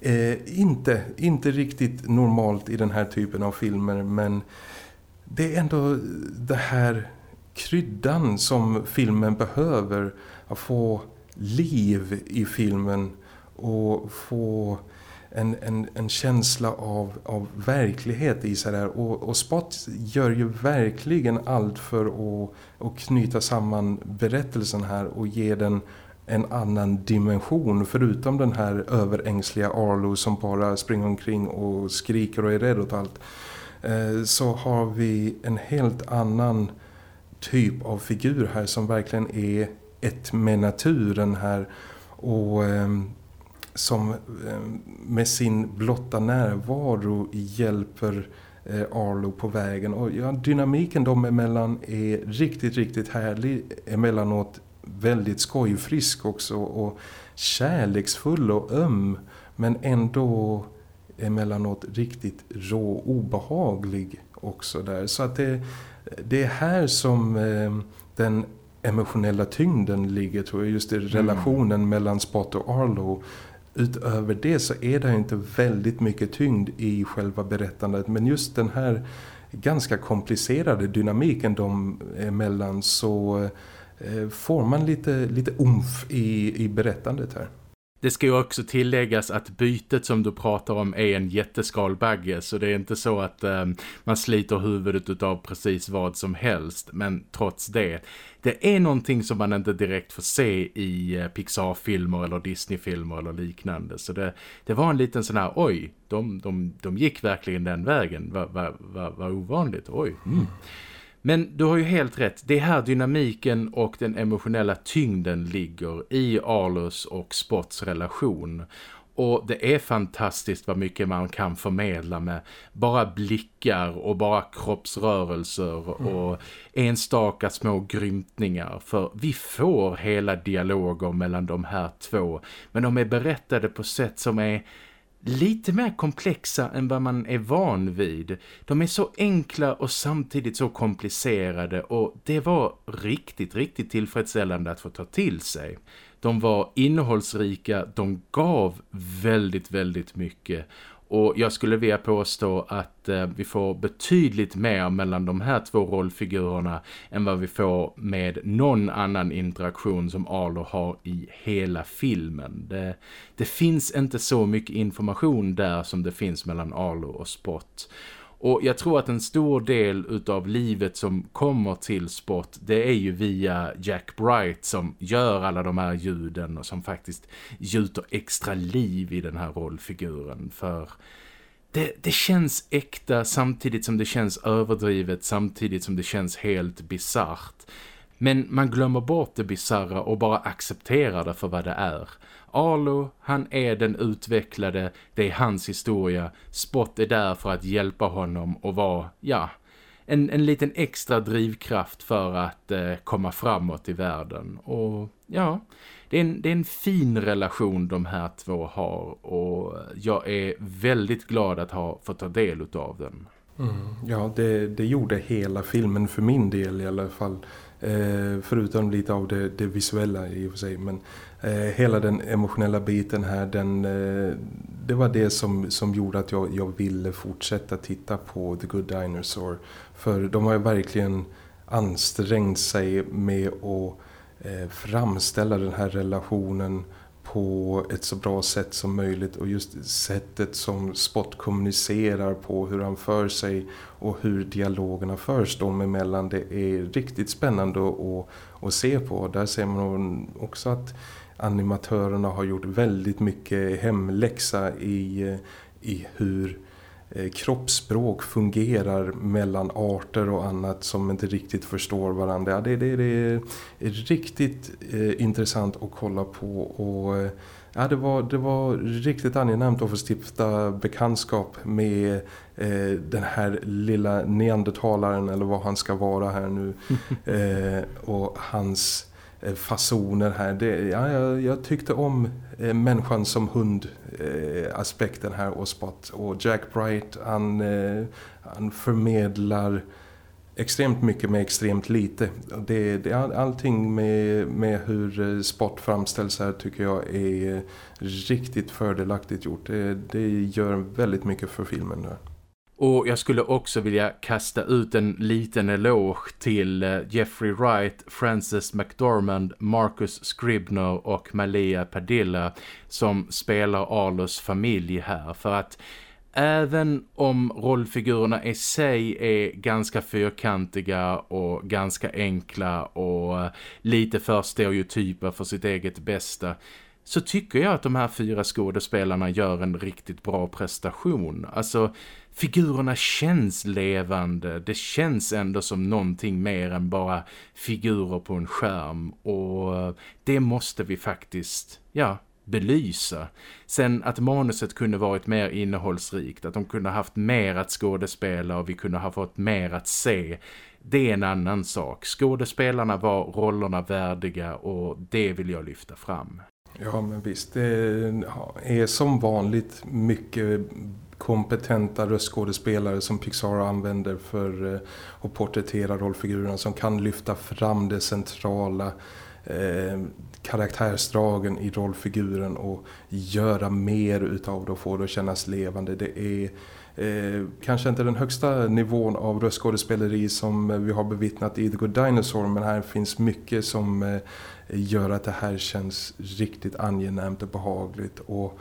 eh, inte, inte riktigt normalt i den här typen av filmer men det är ändå det här kryddan som filmen behöver att få liv i filmen och få en, en, en känsla av, av verklighet i sig där. Och, och Spot gör ju verkligen allt för att, att knyta samman berättelsen här och ge den en annan dimension förutom den här överängsliga Arlo som bara springer omkring och skriker och är rädd åt allt eh, så har vi en helt annan typ av figur här som verkligen är ett med naturen här och ehm, som ehm, med sin blotta närvaro hjälper eh, Arlo på vägen och ja, dynamiken dem emellan är riktigt, riktigt härlig emellanåt väldigt skojfrisk också och kärleksfull och öm men ändå emellanåt riktigt rå obehaglig också där. Så att det, det är här som eh, den emotionella tyngden ligger tror jag, just i mm. relationen mm. mellan Spot och Arlo. Utöver det så är det inte väldigt mycket tyngd i själva berättandet men just den här ganska komplicerade dynamiken de emellan så Eh, får man lite, lite umf i, i berättandet här. Det ska ju också tilläggas att bytet som du pratar om är en jätteskalbagge så det är inte så att eh, man sliter huvudet av precis vad som helst. Men trots det det är någonting som man inte direkt får se i eh, Pixar-filmer eller Disney-filmer eller liknande. Så det, det var en liten sån här oj, de, de, de gick verkligen den vägen, vad va, va, va ovanligt, oj mm. Men du har ju helt rätt. Det är här dynamiken och den emotionella tyngden ligger i Arlos och Spots relation. Och det är fantastiskt vad mycket man kan förmedla med bara blickar och bara kroppsrörelser mm. och enstaka små grymtningar. För vi får hela dialoger mellan de här två. Men de är berättade på sätt som är lite mer komplexa än vad man är van vid. De är så enkla och samtidigt så komplicerade och det var riktigt, riktigt tillfredsställande att få ta till sig. De var innehållsrika, de gav väldigt, väldigt mycket och jag skulle vilja påstå att eh, vi får betydligt mer mellan de här två rollfigurerna än vad vi får med någon annan interaktion som Arlo har i hela filmen. Det, det finns inte så mycket information där som det finns mellan Arlo och Spot. Och jag tror att en stor del utav livet som kommer till Spot det är ju via Jack Bright som gör alla de här ljuden och som faktiskt gjuter extra liv i den här rollfiguren för det, det känns äkta samtidigt som det känns överdrivet samtidigt som det känns helt bizart. Men man glömmer bort det bizarra och bara accepterar det för vad det är. Arlo, han är den utvecklade, det är hans historia. Spot är där för att hjälpa honom och vara, ja, en, en liten extra drivkraft för att eh, komma framåt i världen. Och ja, det är, en, det är en fin relation de här två har och eh, jag är väldigt glad att ha fått ta del av den. Mm, ja, det, det gjorde hela filmen för min del i alla fall. Eh, förutom lite av det, det, visuella i och för sig. Men eh, hela den emotionella biten här, den, eh, det var det som, som gjorde att jag, jag ville fortsätta titta på The Good Dinosaur. För de har ju verkligen ansträngt sig med att eh, framställa den här relationen på ett så bra sätt som möjligt och just sättet som Spot kommunicerar på hur han för sig och hur dialogerna förs dem emellan det är riktigt spännande att, att se på. Där ser man också att animatörerna har gjort väldigt mycket hemläxa i, i hur kroppsspråk fungerar mellan arter och annat som inte riktigt förstår varandra. Det, det, det, är riktigt eh, intressant att kolla på och eh, ja, det, var, det var riktigt angenämt att få stifta bekantskap med eh, den här lilla neandertalaren eller vad han ska vara här nu. eh, och hans eh, Eh, fasoner här. Det, ja, jag, jag tyckte om eh, människan som hund eh, aspekten här och Spot. Och Jack Bright han, eh, han förmedlar extremt mycket med extremt lite. Det, det, allting med, med hur eh, Spot framställs här tycker jag är eh, riktigt fördelaktigt gjort. Det, det gör väldigt mycket för filmen nu. Och jag skulle också vilja kasta ut en liten eloge till eh, Jeffrey Wright, Frances McDormand, Marcus Scribner och Malia Padilla som spelar Arlos familj här. För att även om rollfigurerna i sig är ganska fyrkantiga och ganska enkla och eh, lite för stereotypa för sitt eget bästa så tycker jag att de här fyra skådespelarna gör en riktigt bra prestation. Alltså figurerna känns levande. Det känns ändå som någonting mer än bara figurer på en skärm. Och eh, det måste vi faktiskt, ja, belysa. Sen att manuset kunde varit mer innehållsrikt, att de kunde haft mer att skådespela och vi kunde ha fått mer att se. Det är en annan sak. Skådespelarna var rollerna värdiga och det vill jag lyfta fram. Ja men visst, det är som vanligt mycket kompetenta röstskådespelare som Pixar använder för eh, att porträttera rollfigurerna som kan lyfta fram det centrala eh, karaktärsdragen i rollfiguren och göra mer utav det och få det att kännas levande. Det är eh, kanske inte den högsta nivån av röstskådespeleri som eh, vi har bevittnat i The Good Dinosaur men här finns mycket som eh, gör att det här känns riktigt angenämt och behagligt och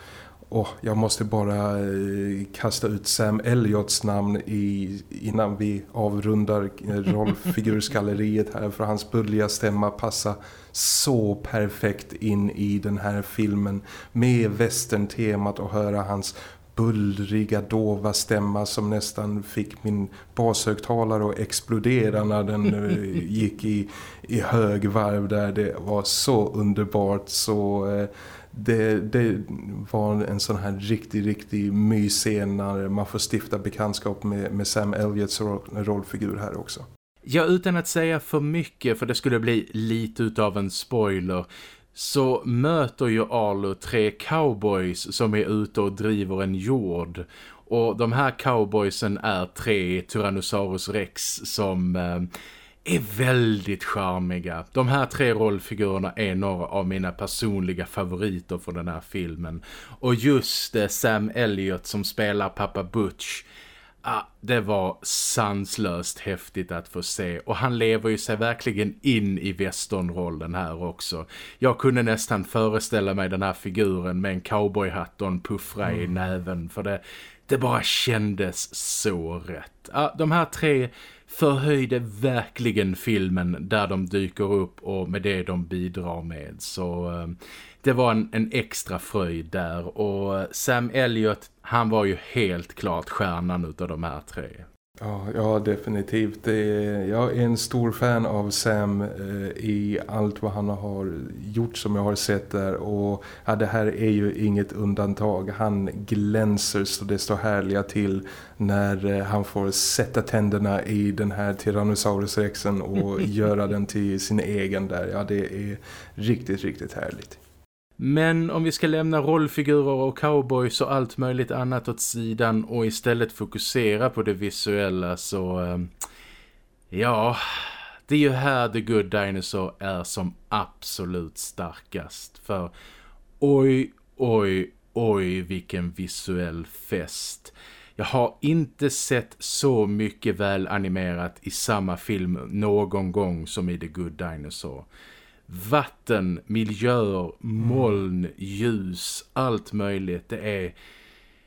och jag måste bara eh, kasta ut Sam Elliots namn i, innan vi avrundar eh, rollfigursgalleriet här för hans bulliga stämma passar så perfekt in i den här filmen med västern-temat och höra hans bullriga, dova stämma som nästan fick min bashögtalare att explodera när den eh, gick i, i hög varv där. Det var så underbart så... Eh, det, det, var en sån här riktig, riktig myscen när man får stifta bekantskap med, med Sam Elliots rollfigur här också. Ja, utan att säga för mycket, för det skulle bli lite utav en spoiler, så möter ju Arlo tre cowboys som är ute och driver en jord. Och de här cowboysen är tre Tyrannosaurus rex som eh, är väldigt charmiga. De här tre rollfigurerna är några av mina personliga favoriter för den här filmen. Och just det, Sam Elliott som spelar pappa Butch Ah, det var sanslöst häftigt att få se och han lever ju sig verkligen in i westernrollen här också. Jag kunde nästan föreställa mig den här figuren med en cowboyhatt och en puffra mm. i näven för det, det bara kändes så rätt. Ah, de här tre förhöjde verkligen filmen där de dyker upp och med det de bidrar med. Så eh, det var en, en extra fröjd där och eh, Sam Elliott han var ju helt klart stjärnan utav de här tre. Ja, ja definitivt. Jag är en stor fan av Sam eh, i allt vad han har gjort som jag har sett där. Och ja, det här är ju inget undantag. Han glänser så det står härliga till när eh, han får sätta tänderna i den här Tyrannosaurus rexen och göra den till sin egen där. Ja, det är riktigt, riktigt härligt. Men om vi ska lämna rollfigurer och cowboys och allt möjligt annat åt sidan och istället fokusera på det visuella så... Ehm, ja, det är ju här The Good Dinosaur är som absolut starkast. För oj, oj, oj vilken visuell fest. Jag har inte sett så mycket väl animerat i samma film någon gång som i The Good Dinosaur vatten, miljöer, moln, ljus, allt möjligt. Det är,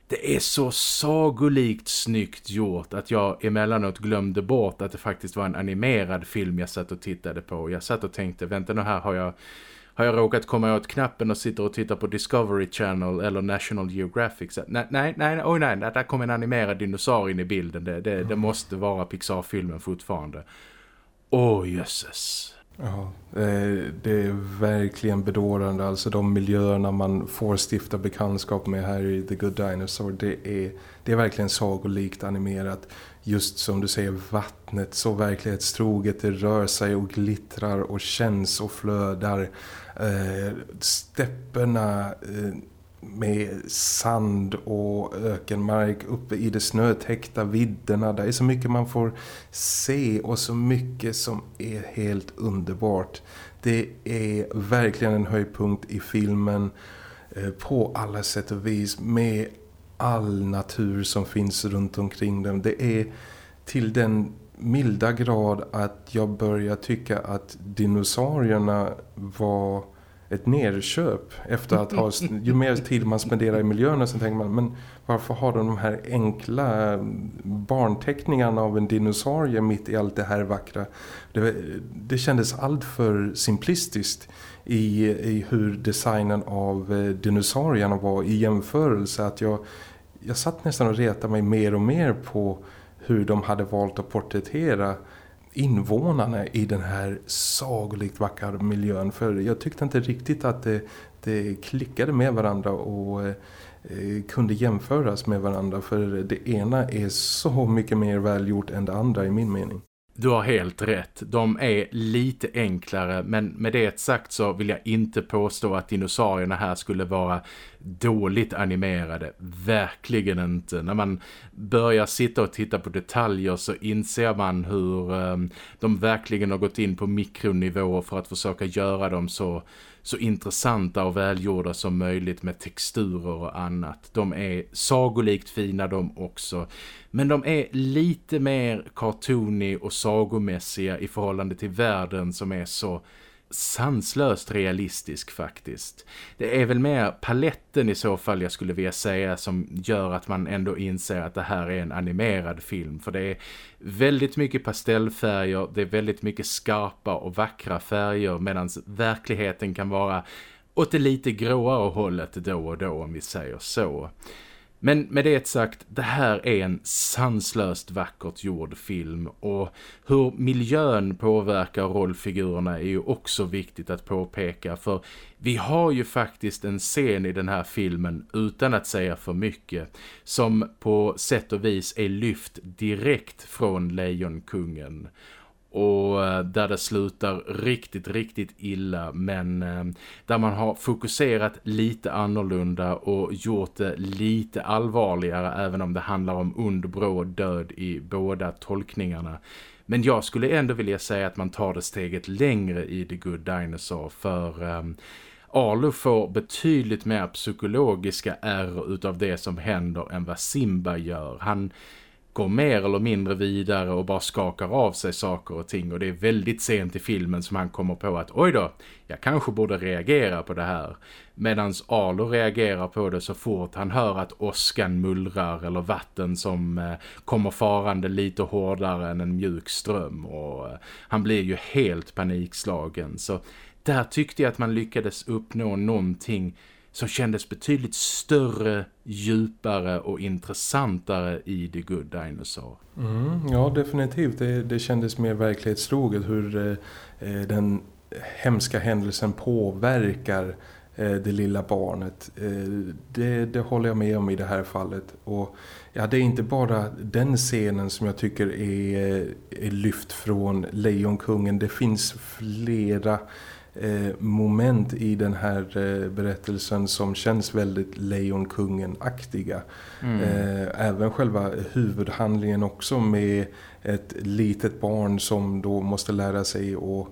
det är så sagolikt snyggt gjort att jag emellanåt glömde bort att det faktiskt var en animerad film jag satt och tittade på. Jag satt och tänkte, vänta nu här har jag har jag råkat komma åt knappen och sitter och tittar på Discovery Channel eller National Geographic. nej, nej, nej, oj nej, där kom en animerad dinosaurie in i bilden. Det, det, det måste vara Pixar-filmen fortfarande. Åh, oh, jösses. Ja, eh, det är verkligen bedårande. Alltså de miljöerna man får stifta bekantskap med här i The Good Dinosaur. Det är, det är verkligen sagolikt animerat. Just som du säger, vattnet så verklighetstroget. Det rör sig och glittrar och känns och flödar. Eh, stepperna... Eh, med sand och ökenmark uppe i de snötäckta vidderna. Det är så mycket man får se och så mycket som är helt underbart. Det är verkligen en höjdpunkt i filmen eh, på alla sätt och vis med all natur som finns runt omkring dem. Det är till den milda grad att jag börjar tycka att dinosaurierna var ett nerköp efter att ha, ju mer tid man spenderar i miljön så tänker man, men varför har de de här enkla barnteckningarna av en dinosaurie mitt i allt det här vackra? Det, det kändes allt för simplistiskt i, i hur designen av eh, dinosaurierna var i jämförelse att jag, jag satt nästan och retade mig mer och mer på hur de hade valt att porträttera invånarna i den här sagolikt vackra miljön. För jag tyckte inte riktigt att det, det klickade med varandra och eh, kunde jämföras med varandra. För det ena är så mycket mer välgjort än det andra i min mening. Du har helt rätt. De är lite enklare men med det sagt så vill jag inte påstå att dinosaurierna här skulle vara dåligt animerade. Verkligen inte. När man börjar sitta och titta på detaljer så inser man hur um, de verkligen har gått in på mikronivå för att försöka göra dem så så intressanta och välgjorda som möjligt med texturer och annat. De är sagolikt fina de också. Men de är lite mer cartoony och sagomässiga i förhållande till världen som är så sanslöst realistisk faktiskt. Det är väl mer paletten i så fall jag skulle vilja säga som gör att man ändå inser att det här är en animerad film. För det är väldigt mycket pastellfärger, det är väldigt mycket skarpa och vackra färger medan verkligheten kan vara åt det lite gråare hållet då och då om vi säger så. Men med det sagt, det här är en sanslöst vackert gjord film och hur miljön påverkar rollfigurerna är ju också viktigt att påpeka för vi har ju faktiskt en scen i den här filmen utan att säga för mycket som på sätt och vis är lyft direkt från Lejonkungen och eh, där det slutar riktigt, riktigt illa men eh, där man har fokuserat lite annorlunda och gjort det lite allvarligare även om det handlar om ond, bråd död i båda tolkningarna. Men jag skulle ändå vilja säga att man tar det steget längre i The Good Dinosaur för... Um, Arlo får betydligt mer psykologiska ärr utav det som händer än vad Simba gör. Han går mer eller mindre vidare och bara skakar av sig saker och ting. Och det är väldigt sent i filmen som han kommer på att oj då, jag kanske borde reagera på det här. Medans Arlo reagerar på det så fort han hör att åskan mullrar eller vatten som eh, kommer farande lite hårdare än en mjuk ström. Och eh, han blir ju helt panikslagen. Så där tyckte jag att man lyckades uppnå någonting som kändes betydligt större, djupare och intressantare i The Good Dinosaur. Mm, ja, definitivt. Det, det kändes mer verklighetstroget hur eh, eh, den hemska händelsen påverkar eh, det lilla barnet. Eh, det, det håller jag med om i det här fallet. Och ja, det är inte bara den scenen som jag tycker är, eh, är lyft från Lejonkungen. Det finns flera moment i den här eh, berättelsen som känns väldigt Lejonkungen-aktiga. Mm. Eh, även själva huvudhandlingen också med ett litet barn som då måste lära sig att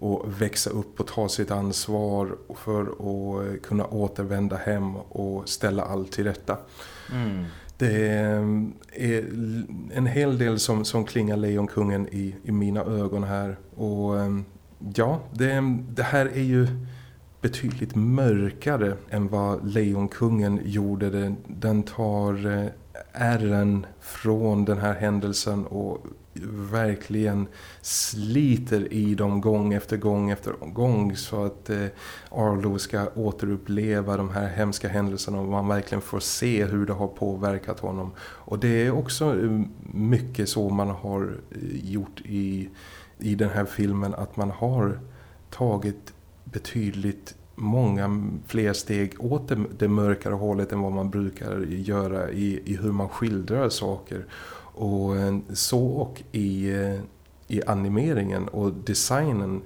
och växa upp och ta sitt ansvar för att kunna återvända hem och ställa allt till rätta. Mm. Det är en hel del som, som klingar Lejonkungen i, i mina ögon här och eh, ja, det, det här är ju betydligt mörkare än vad Lejonkungen gjorde. Den tar eh, ärren från den här händelsen och verkligen sliter i dem gång efter gång efter gång så att eh, Arlo ska återuppleva de här hemska händelserna och man verkligen får se hur det har påverkat honom. Och det är också eh, mycket så man har gjort i i den här filmen att man har tagit betydligt många fler steg åt det, det mörkare hållet än vad man brukar göra i, i hur man skildrar saker. Och eh, så och i, eh, i animeringen och designen.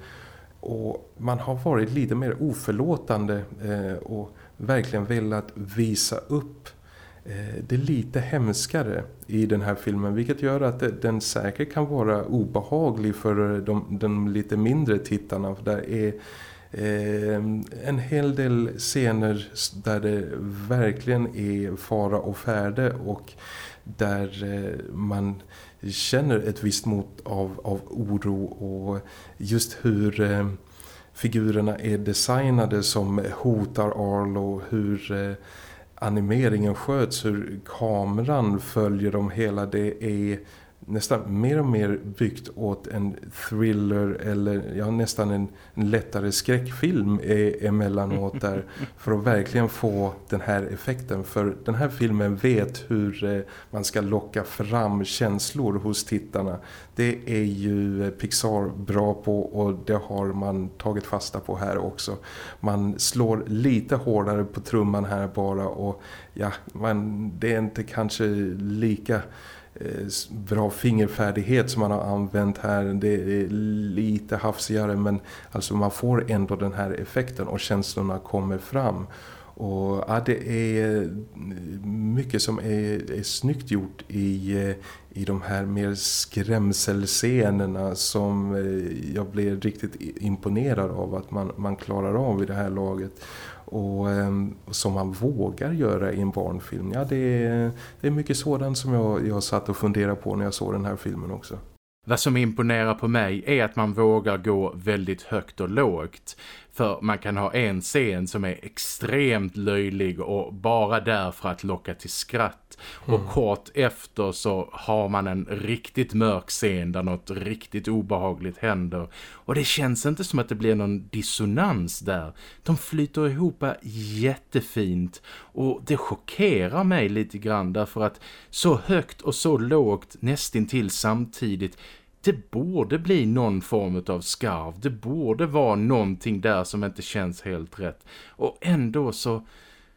Och man har varit lite mer oförlåtande eh, och verkligen velat visa upp Eh, det det lite hemskare i den här filmen vilket gör att den säkert kan vara obehaglig för de, de lite mindre tittarna för där är eh, en hel del scener där det verkligen är fara och färde och där eh, man känner ett visst mått av, av oro och just hur eh, figurerna är designade som hotar Arlo, hur eh, animeringen sköts, hur kameran följer dem hela, det är nästan mer och mer byggt åt en thriller eller ja, nästan en, en lättare skräckfilm är emellanåt där för att verkligen få den här effekten. För den här filmen vet hur eh, man ska locka fram känslor hos tittarna. Det är ju Pixar bra på och det har man tagit fasta på här också. Man slår lite hårdare på trumman här bara och ja, man, det är inte kanske lika Eh, Eh, bra fingerfärdighet som man har använt här. Det är lite hafsigare men alltså man får ändå den här effekten och känslorna kommer fram. Och ja, det är eh, mycket som är, är snyggt gjort i, eh, i de här mer skrämselscenerna som jag blir riktigt imponerad av att man, man klarar av i det här laget och och som man vågar göra i en barnfilm. Ja, det är, det är mycket sådant som jag, jag satt och funderade på när jag såg den här filmen också. Vad som imponerar på mig är att man vågar gå väldigt högt och lågt. För man kan ha en scen som är extremt löjlig och bara där för att locka till skratt. Mm. Och kort efter så har man en riktigt mörk scen där något riktigt obehagligt händer. Och det känns inte som att det blir någon dissonans där. De flyter ihop jättefint och det chockerar mig lite grann därför att så högt och så lågt nästintill samtidigt det borde bli någon form av skarv. Det borde vara någonting där som inte känns helt rätt. Och ändå så,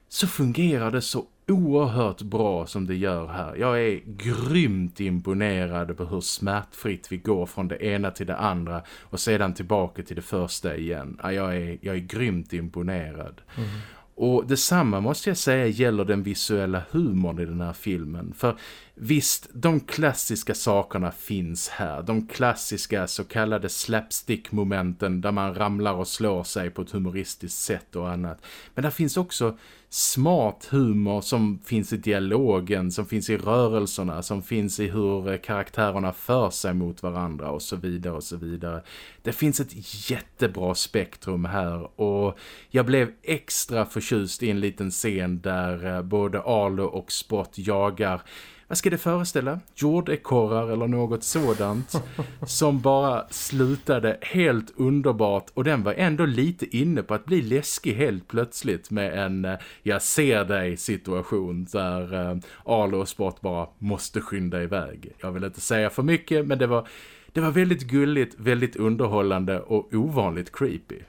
så fungerar det så oerhört bra som det gör här. Jag är grymt imponerad på hur smärtfritt vi går från det ena till det andra och sedan tillbaka till det första igen. Jag är, jag är grymt imponerad. Mm. Och detsamma måste jag säga gäller den visuella humorn i den här filmen. För visst, de klassiska sakerna finns här. De klassiska så kallade slapstick-momenten där man ramlar och slår sig på ett humoristiskt sätt och annat. Men där finns också smart humor som finns i dialogen, som finns i rörelserna, som finns i hur eh, karaktärerna för sig mot varandra och så vidare och så vidare. Det finns ett jättebra spektrum här och jag blev extra förtjust i en liten scen där eh, både Arlo och Spot jagar vad ska det föreställa? Jordekorrar eller något sådant som bara slutade helt underbart och den var ändå lite inne på att bli läskig helt plötsligt med en eh, jag ser dig situation där eh, Arlo och Sport bara måste skynda iväg. Jag vill inte säga för mycket men det var, det var väldigt gulligt, väldigt underhållande och ovanligt creepy.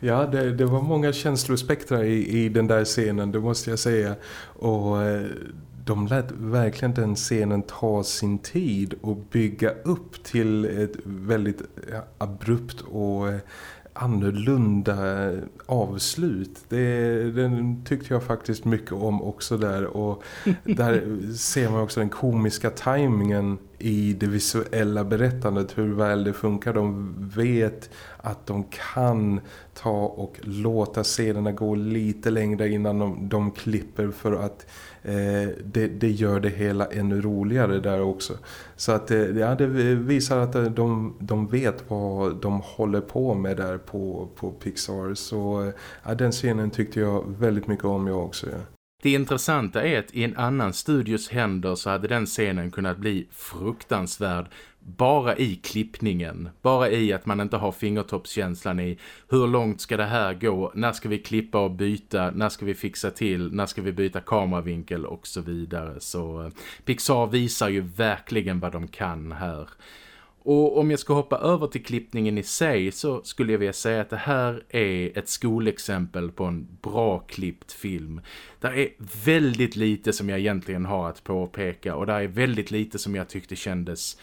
Ja, det, det var många känslospektra i, i den där scenen, det måste jag säga. Och eh, de lät verkligen den scenen ta sin tid och bygga upp till ett väldigt abrupt och eh, annorlunda avslut. Det, den tyckte jag faktiskt mycket om också där och där ser man också den komiska tajmingen i det visuella berättandet hur väl det funkar. De vet att de kan ta och låta scenerna gå lite längre innan de, de klipper för att eh, det, det, gör det hela ännu roligare där också. Så att eh, ja, det visar att eh, de, de vet vad de håller på med där på, på Pixar. Så eh, ja, den scenen tyckte jag väldigt mycket om jag också. Ja. Det intressanta är att i en annan studios händer så hade den scenen kunnat bli fruktansvärd bara i klippningen. Bara i att man inte har fingertoppskänslan i hur långt ska det här gå, när ska vi klippa och byta, när ska vi fixa till, när ska vi byta kameravinkel och så vidare. Så eh, Pixar visar ju verkligen vad de kan här. Och om jag ska hoppa över till klippningen i sig så skulle jag vilja säga att det här är ett skolexempel på en bra klippt film. Det är väldigt lite som jag egentligen har att påpeka och det är väldigt lite som jag tyckte kändes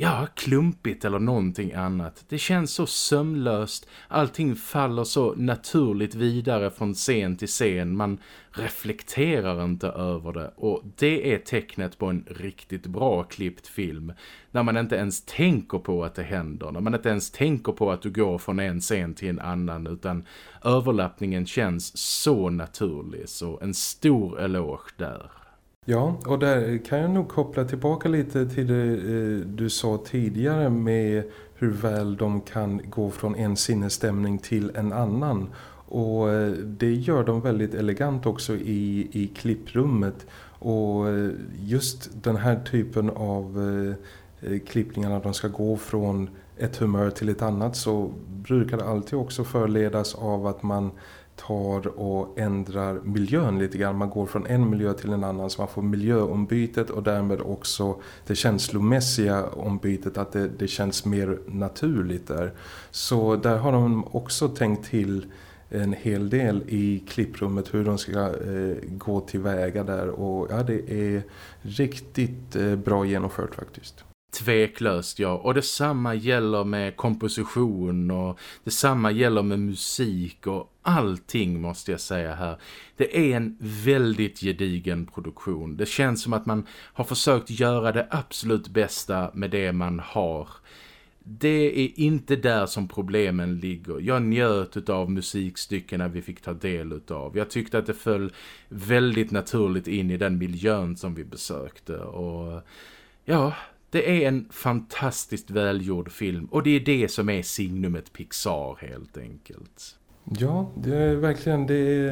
ja, klumpigt eller någonting annat. Det känns så sömlöst. Allting faller så naturligt vidare från scen till scen. Man reflekterar inte över det. Och det är tecknet på en riktigt bra klippt film. När man inte ens tänker på att det händer. När man inte ens tänker på att du går från en scen till en annan. Utan överlappningen känns så naturlig. Så en stor eloge där. Ja, och där kan jag nog koppla tillbaka lite till det eh, du sa tidigare med hur väl de kan gå från en sinnesstämning till en annan. Och eh, det gör de väldigt elegant också i, i klipprummet. Och eh, just den här typen av klippningar när de ska gå från ett humör till ett annat så brukar det alltid också förledas av att man tar och ändrar miljön lite grann. Man går från en miljö till en annan så man får miljöombytet och därmed också det känslomässiga ombytet att det, det känns mer naturligt där. Så där har de också tänkt till en hel del i klipprummet hur de ska eh, gå tillväga där och ja det är riktigt eh, bra genomfört faktiskt. Tveklöst, ja. Och detsamma gäller med komposition och detsamma gäller med musik och allting måste jag säga här. Det är en väldigt gedigen produktion. Det känns som att man har försökt göra det absolut bästa med det man har. Det är inte där som problemen ligger. Jag njöt av musikstyckena vi fick ta del av. Jag tyckte att det föll väldigt naturligt in i den miljön som vi besökte. Och ja, det är en fantastiskt välgjord film och det är det som är signumet Pixar helt enkelt. Ja, det är verkligen det.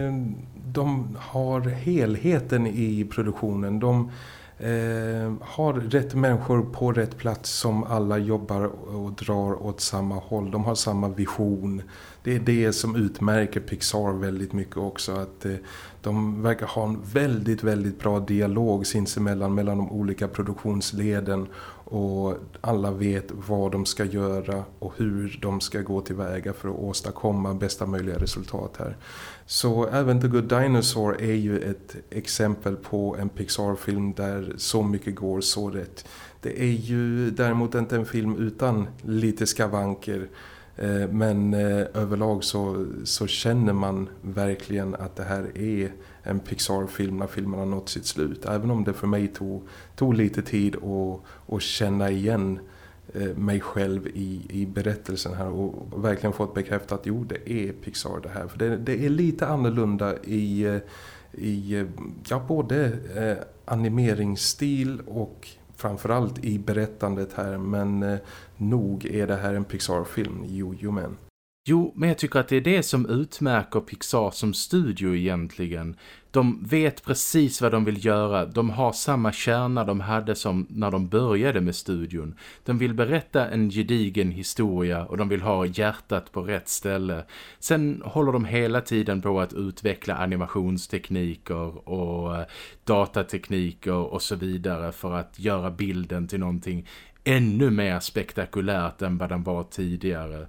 De har helheten i produktionen. De eh, har rätt människor på rätt plats som alla jobbar och drar åt samma håll. De har samma vision. Det är det som utmärker Pixar väldigt mycket också. Att eh, de verkar ha en väldigt, väldigt bra dialog sinsemellan mellan de olika produktionsleden och alla vet vad de ska göra och hur de ska gå tillväga för att åstadkomma bästa möjliga resultat här. Så även The Good Dinosaur är ju ett exempel på en Pixar-film där så mycket går så rätt. Det är ju däremot inte en film utan lite skavanker Eh, men eh, överlag så, så känner man verkligen att det här är en Pixar-film när filmen har nått sitt slut. Även om det för mig tog, tog lite tid att, att känna igen eh, mig själv i, i berättelsen här och verkligen fått bekräftat att jo det är Pixar det här. För det, det är lite annorlunda i, i ja, både animeringsstil och framförallt i berättandet här men nog är det här en Pixar-film, Jojo Men. Jo, men jag tycker att det är det som utmärker Pixar som studio egentligen. De vet precis vad de vill göra. De har samma kärna de hade som när de började med studion. De vill berätta en gedigen historia och de vill ha hjärtat på rätt ställe. Sen håller de hela tiden på att utveckla animationstekniker och eh, datatekniker och så vidare för att göra bilden till någonting ännu mer spektakulärt än vad den var tidigare.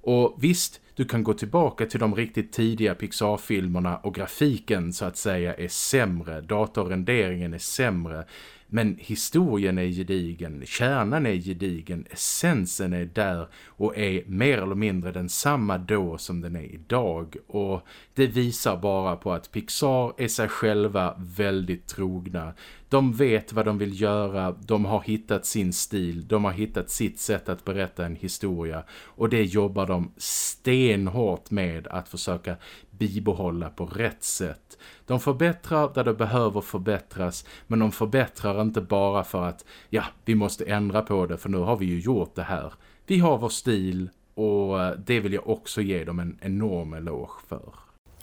Och visst, du kan gå tillbaka till de riktigt tidiga Pixar-filmerna och grafiken så att säga är sämre, datorrenderingen är sämre. Men historien är gedigen, kärnan är gedigen, essensen är där och är mer eller mindre densamma då som den är idag. Och det visar bara på att Pixar är sig själva väldigt trogna. De vet vad de vill göra, de har hittat sin stil, de har hittat sitt sätt att berätta en historia. Och det jobbar de stenhårt med att försöka bibehålla på rätt sätt. De förbättrar där det behöver förbättras men de förbättrar inte bara för att ja, vi måste ändra på det för nu har vi ju gjort det här. Vi har vår stil och eh, det vill jag också ge dem en enorm eloge för.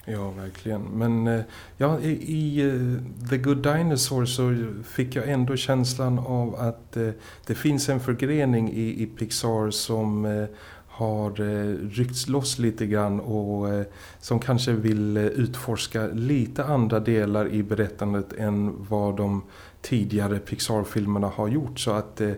Ja, verkligen. Men eh, ja, i, i eh, The Good Dinosaur så fick jag ändå känslan av att det finns en förgrening i, i Pixar som har eh, ryckts loss lite grann och eh, som kanske vill eh, utforska lite andra delar i berättandet än vad de tidigare Pixar-filmerna har gjort. Så att eh,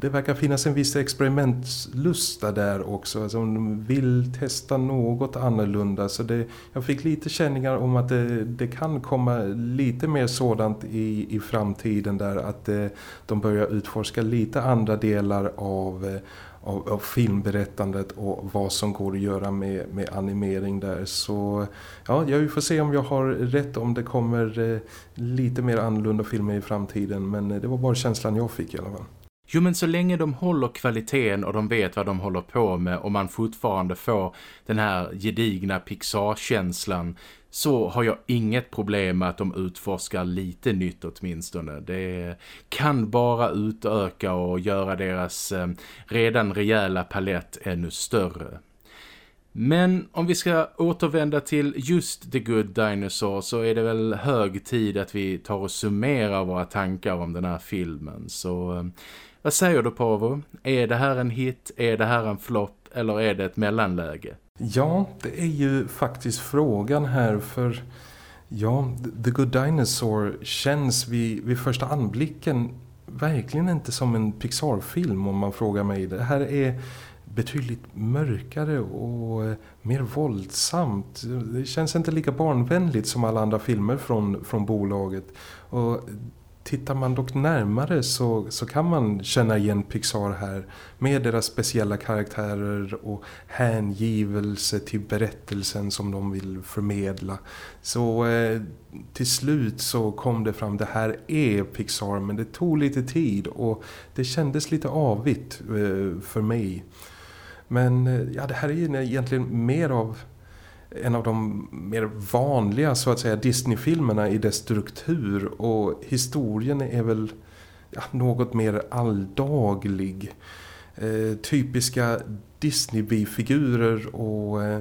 det verkar finnas en viss experimentlusta där också. Alltså de vill testa något annorlunda. Så det, jag fick lite känningar om att det, det kan komma lite mer sådant i, i framtiden där. Att eh, de börjar utforska lite andra delar av eh, av, av, filmberättandet och vad som går att göra med, med animering där. Så ja, jag får se om jag har rätt om det kommer eh, lite mer annorlunda filmer i framtiden. Men eh, det var bara känslan jag fick i alla fall. Jo men så länge de håller kvaliteten och de vet vad de håller på med och man fortfarande får den här gedigna Pixar-känslan så har jag inget problem med att de utforskar lite nytt åtminstone. Det kan bara utöka och göra deras eh, redan rejäla palett ännu större. Men om vi ska återvända till just The Good Dinosaur så är det väl hög tid att vi tar och summerar våra tankar om den här filmen. Så eh, vad säger du Pavo? Är det här en hit? Är det här en flopp? Eller är det ett mellanläge? Ja, det är ju faktiskt frågan här för ja, The Good Dinosaur känns vid, vid första anblicken verkligen inte som en Pixar-film om man frågar mig. Det här är betydligt mörkare och mer våldsamt. Det känns inte lika barnvänligt som alla andra filmer från, från bolaget. Och tittar man dock närmare så, så kan man känna igen Pixar här med deras speciella karaktärer och hängivelse till berättelsen som de vill förmedla. Så eh, till slut så kom det fram, det här är Pixar men det tog lite tid och det kändes lite avigt eh, för mig. Men eh, ja, det här är ju egentligen mer av en av de mer vanliga så att säga Disney-filmerna i dess struktur och historien är väl ja, något mer alldaglig. Eh, typiska Disney-bifigurer och eh,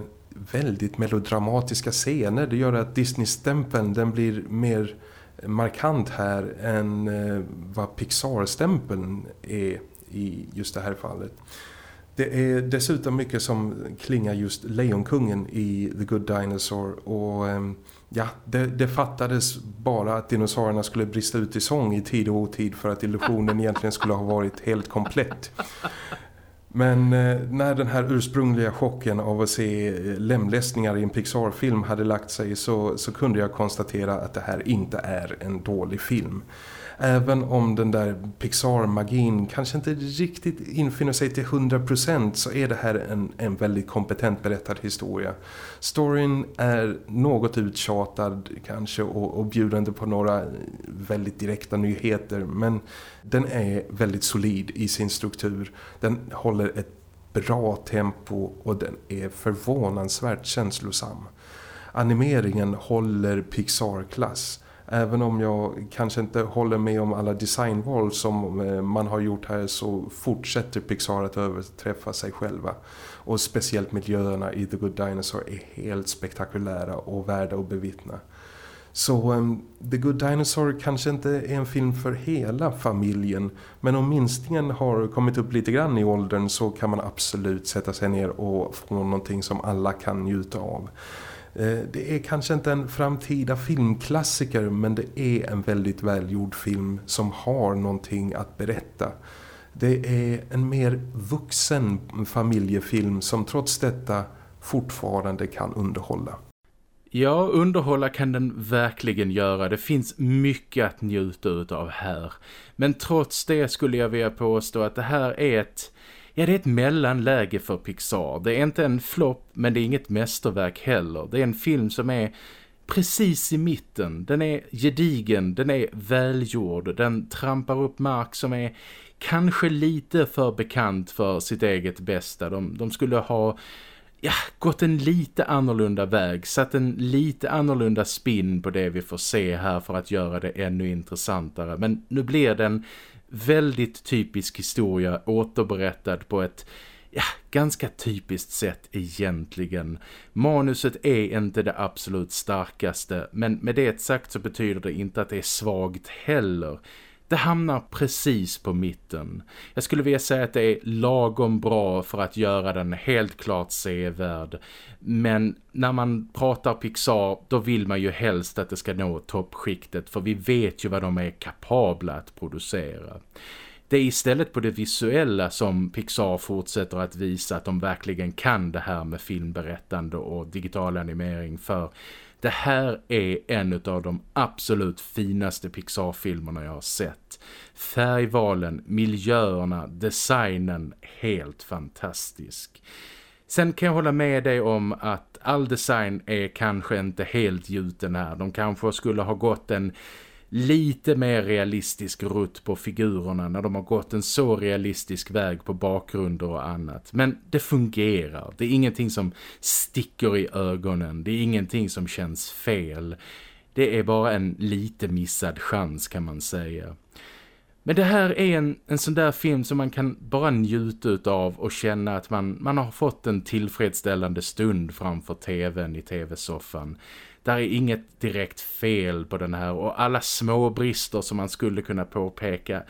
väldigt melodramatiska scener. Det gör att Disney-stämpeln den blir mer markant här än eh, vad Pixar-stämpeln är i just det här fallet. Det är dessutom mycket som klingar just Lejonkungen i The Good Dinosaur och ehm, ja, det, det fattades bara att dinosaurierna skulle brista ut i sång i tid och otid för att illusionen egentligen skulle ha varit helt komplett. Men eh, när den här ursprungliga chocken av att se eh, lemlästningar i en Pixar-film hade lagt sig så, så kunde jag konstatera att det här inte är en dålig film. Även om den där Pixar-magin kanske inte riktigt infinner sig till 100% så är det här en, en väldigt kompetent berättad historia. Storyn är något uttjatad kanske och, och bjudande på några väldigt direkta nyheter men den är väldigt solid i sin struktur. Den håller ett bra tempo och den är förvånansvärt känslosam. Animeringen håller Pixar-klass. Även om jag kanske inte håller med om alla designval som eh, man har gjort här så fortsätter Pixar att överträffa sig själva. Och speciellt miljöerna i The Good Dinosaur är helt spektakulära och värda att bevittna. Så um, The Good Dinosaur kanske inte är en film för hela familjen men om minstingen har kommit upp lite grann i åldern så kan man absolut sätta sig ner och få någonting som alla kan njuta av. Eh, det är kanske inte en framtida filmklassiker men det är en väldigt välgjord film som har någonting att berätta. Det är en mer vuxen familjefilm som trots detta fortfarande kan underhålla. Ja, underhålla kan den verkligen göra. Det finns mycket att njuta av här. Men trots det skulle jag vilja påstå att det här är ett Ja, det är ett mellanläge för Pixar. Det är inte en flopp, men det är inget mästerverk heller. Det är en film som är precis i mitten. Den är gedigen, den är välgjord. Den trampar upp mark som är kanske lite för bekant för sitt eget bästa. De, de skulle ha ja, gått en lite annorlunda väg, satt en lite annorlunda spin på det vi får se här för att göra det ännu intressantare. Men nu blir den väldigt typisk historia återberättad på ett ja, ganska typiskt sätt egentligen. Manuset är inte det absolut starkaste men med det sagt så betyder det inte att det är svagt heller. Det hamnar precis på mitten. Jag skulle vilja säga att det är lagom bra för att göra den helt klart sevärd. Men när man pratar Pixar då vill man ju helst att det ska nå toppskiktet för vi vet ju vad de är kapabla att producera. Det är istället på det visuella som Pixar fortsätter att visa att de verkligen kan det här med filmberättande och digital animering för det här är en av de absolut finaste Pixar-filmerna jag har sett. Färgvalen, miljöerna, designen, helt fantastisk. Sen kan jag hålla med dig om att all design är kanske inte helt gjuten här. De kanske skulle ha gått en lite mer realistisk rutt på figurerna när de har gått en så realistisk väg på bakgrunder och annat. Men det fungerar. Det är ingenting som sticker i ögonen. Det är ingenting som känns fel. Det är bara en lite missad chans kan man säga. Men det här är en, en sån där film som man kan bara njuta av och känna att man, man har fått en tillfredsställande stund framför tvn i tv-soffan. Där är inget direkt fel på den här och alla små brister som man skulle kunna påpeka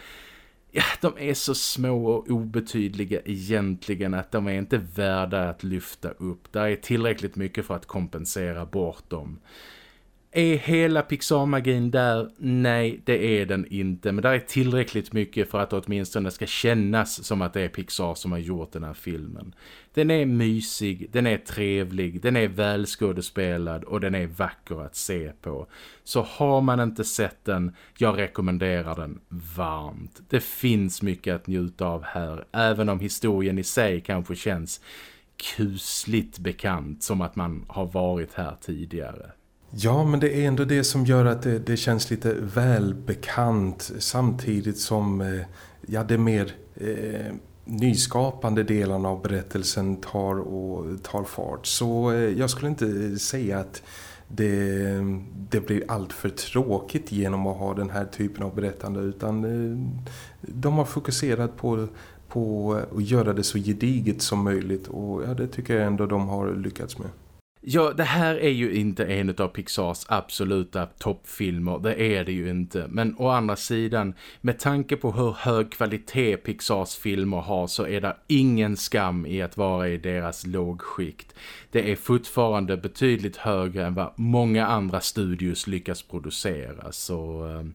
ja, de är så små och obetydliga egentligen att de är inte värda att lyfta upp. Det är tillräckligt mycket för att kompensera bort dem. Är hela Pixar-magin där? Nej, det är den inte. Men där är tillräckligt mycket för att det åtminstone ska kännas som att det är Pixar som har gjort den här filmen. Den är mysig, den är trevlig, den är välskådespelad och den är vacker att se på. Så har man inte sett den, jag rekommenderar den varmt. Det finns mycket att njuta av här, även om historien i sig kanske känns kusligt bekant som att man har varit här tidigare. Ja, men det är ändå det som gör att det, det känns lite välbekant samtidigt som eh, ja, det mer eh, nyskapande delarna av berättelsen tar, och, tar fart. Så eh, jag skulle inte säga att det, det blir allt för tråkigt genom att ha den här typen av berättande utan eh, de har fokuserat på, på att göra det så gediget som möjligt och ja, det tycker jag ändå de har lyckats med. Ja, det här är ju inte en av Pixars absoluta toppfilmer, det är det ju inte. Men å andra sidan, med tanke på hur hög kvalitet Pixars filmer har så är det ingen skam i att vara i deras lågskikt. Det är fortfarande betydligt högre än vad många andra studios lyckas producera. Så äh,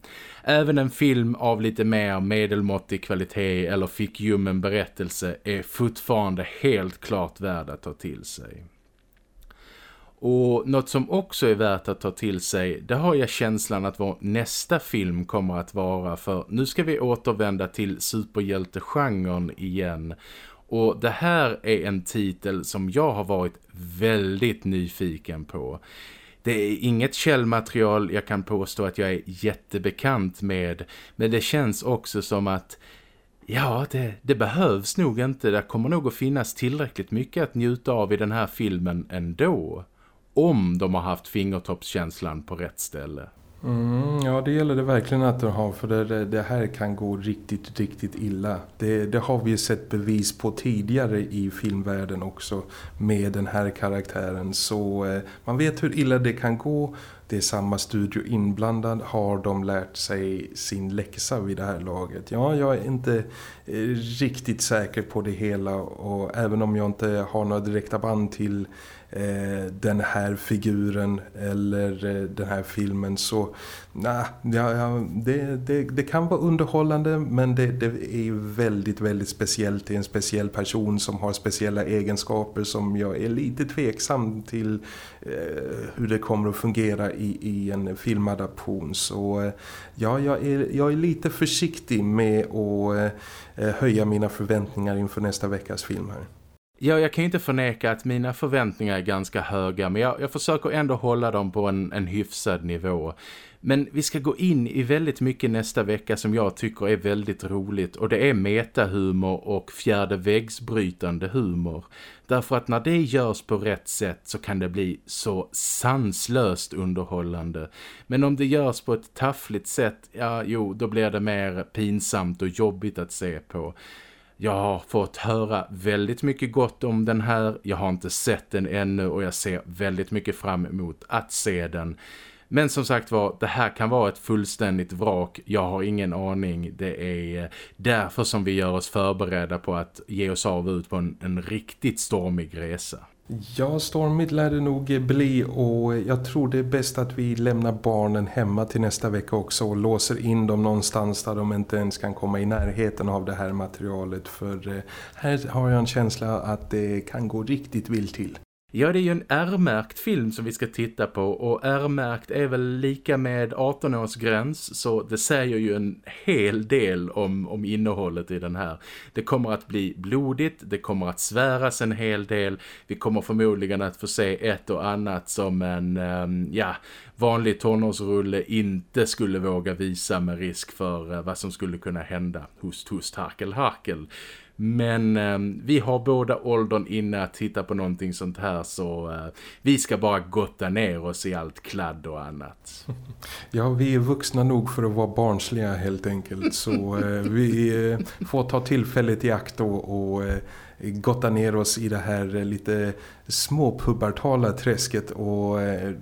även en film av lite mer medelmåttig kvalitet eller fick ljummen berättelse är fortfarande helt klart värd att ta till sig. Och något som också är värt att ta till sig, det har jag känslan att vår nästa film kommer att vara. För nu ska vi återvända till superhjältegenren igen. Och det här är en titel som jag har varit väldigt nyfiken på. Det är inget källmaterial jag kan påstå att jag är jättebekant med. Men det känns också som att Ja, det, det, behövs nog inte. Det kommer nog att finnas tillräckligt mycket att njuta av i den här filmen ändå om de har haft fingertoppskänslan på rätt ställe. Mm, ja, det gäller det verkligen att de har för det, det här kan gå riktigt, riktigt illa. Det, det, har vi sett bevis på tidigare i filmvärlden också med den här karaktären. Så eh, man vet hur illa det kan gå. Det är samma studio inblandad. Har de lärt sig sin läxa vid det här laget? Ja, jag är inte eh, riktigt säker på det hela och även om jag inte har några direkta band till Eh, den här figuren eller eh, den här filmen så nah, ja, ja, det, det, det, kan vara underhållande men det, det, är väldigt väldigt speciellt. Det är en speciell person som har speciella egenskaper som jag är lite tveksam till eh, hur det kommer att fungera i, i en filmadaption. Så eh, ja, jag är, jag är lite försiktig med att eh, höja mina förväntningar inför nästa veckas film här. Ja, jag kan inte förneka att mina förväntningar är ganska höga men jag, jag försöker ändå hålla dem på en, en hyfsad nivå. Men vi ska gå in i väldigt mycket nästa vecka som jag tycker är väldigt roligt och det är metahumor och fjärde väggsbrytande humor. Därför att när det görs på rätt sätt så kan det bli så sanslöst underhållande. Men om det görs på ett taffligt sätt, ja jo, då blir det mer pinsamt och jobbigt att se på. Jag har fått höra väldigt mycket gott om den här. Jag har inte sett den ännu och jag ser väldigt mycket fram emot att se den. Men som sagt var, det här kan vara ett fullständigt vrak. Jag har ingen aning. Det är eh, därför som vi gör oss förberedda på att ge oss av ut på en, en riktigt stormig resa. Ja, stormigt lär det nog bli och jag tror det är bäst att vi lämnar barnen hemma till nästa vecka också och låser in dem någonstans där de inte ens kan komma i närheten av det här materialet för eh, här har jag en känsla att det kan gå riktigt vilt till. Ja, det är ju en R-märkt film som vi ska titta på och R-märkt är väl lika med 18-årsgräns så det säger ju en hel del om, om innehållet i den här. Det kommer att bli blodigt, det kommer att sväras en hel del, vi kommer förmodligen att få se ett och annat som en um, ja, vanlig tonårsrulle inte skulle våga visa med risk för uh, vad som skulle kunna hända. Hust, hust, harkel, harkel. Men eh, vi har båda åldern inne att titta på någonting sånt här så eh, vi ska bara gotta ner oss i allt kladd och annat. Ja, vi är vuxna nog för att vara barnsliga helt enkelt så eh, vi eh, får ta tillfället i akt och, och eh, gotta ner oss i det här eh, lite småpubertala träsket och eh,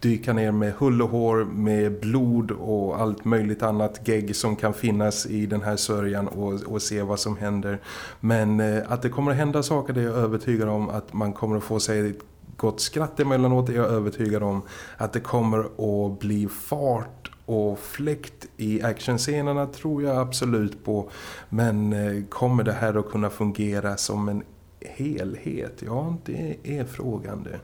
dyka ner med hull och hår, med blod och allt möjligt annat gegg som kan finnas i den här sörjan och, och se vad som händer. Men eh, att det kommer att hända saker det är jag övertygad om att man kommer att få sig ett gott skratt emellanåt är jag övertygad om att det kommer att bli fart och fläkt i actionscenerna tror jag absolut på. Men eh, kommer det här att kunna fungera som en helhet? Ja, det är frågan Det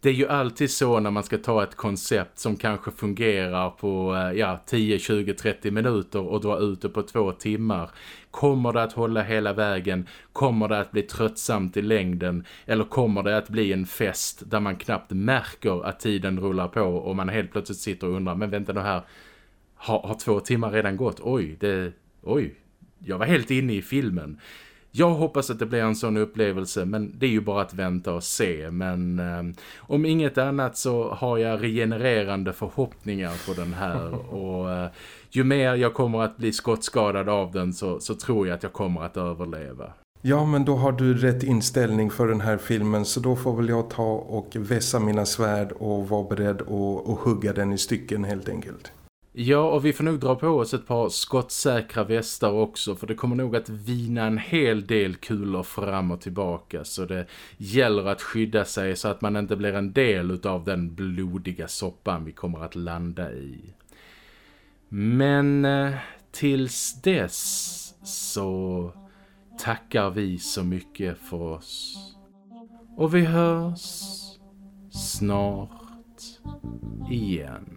Det är ju alltid så när man ska ta ett koncept som kanske fungerar på eh, ja, 10, 20, 30 minuter och dra ut det på två timmar. Kommer det att hålla hela vägen? Kommer det att bli tröttsamt i längden? Eller kommer det att bli en fest där man knappt märker att tiden rullar på och man helt plötsligt sitter och undrar, men vänta nu här, har, har två timmar redan gått? Oj, det, oj, jag var helt inne i filmen. Jag hoppas att det blir en sån upplevelse men det är ju bara att vänta och se. Men eh, om inget annat så har jag regenererande förhoppningar på den här. Och eh, ju mer jag kommer att bli skottskadad av den så, så tror jag att jag kommer att överleva. Ja men då har du rätt inställning för den här filmen så då får väl jag ta och vässa mina svärd och vara beredd att, hugga den i stycken helt enkelt. Ja, och vi får nog dra på oss ett par skottsäkra västar också för det kommer nog att vina en hel del kulor fram och tillbaka så det gäller att skydda sig så att man inte blir en del av den blodiga soppan vi kommer att landa i. Men eh, tills dess så tackar vi så mycket för oss. Och vi hörs snart igen.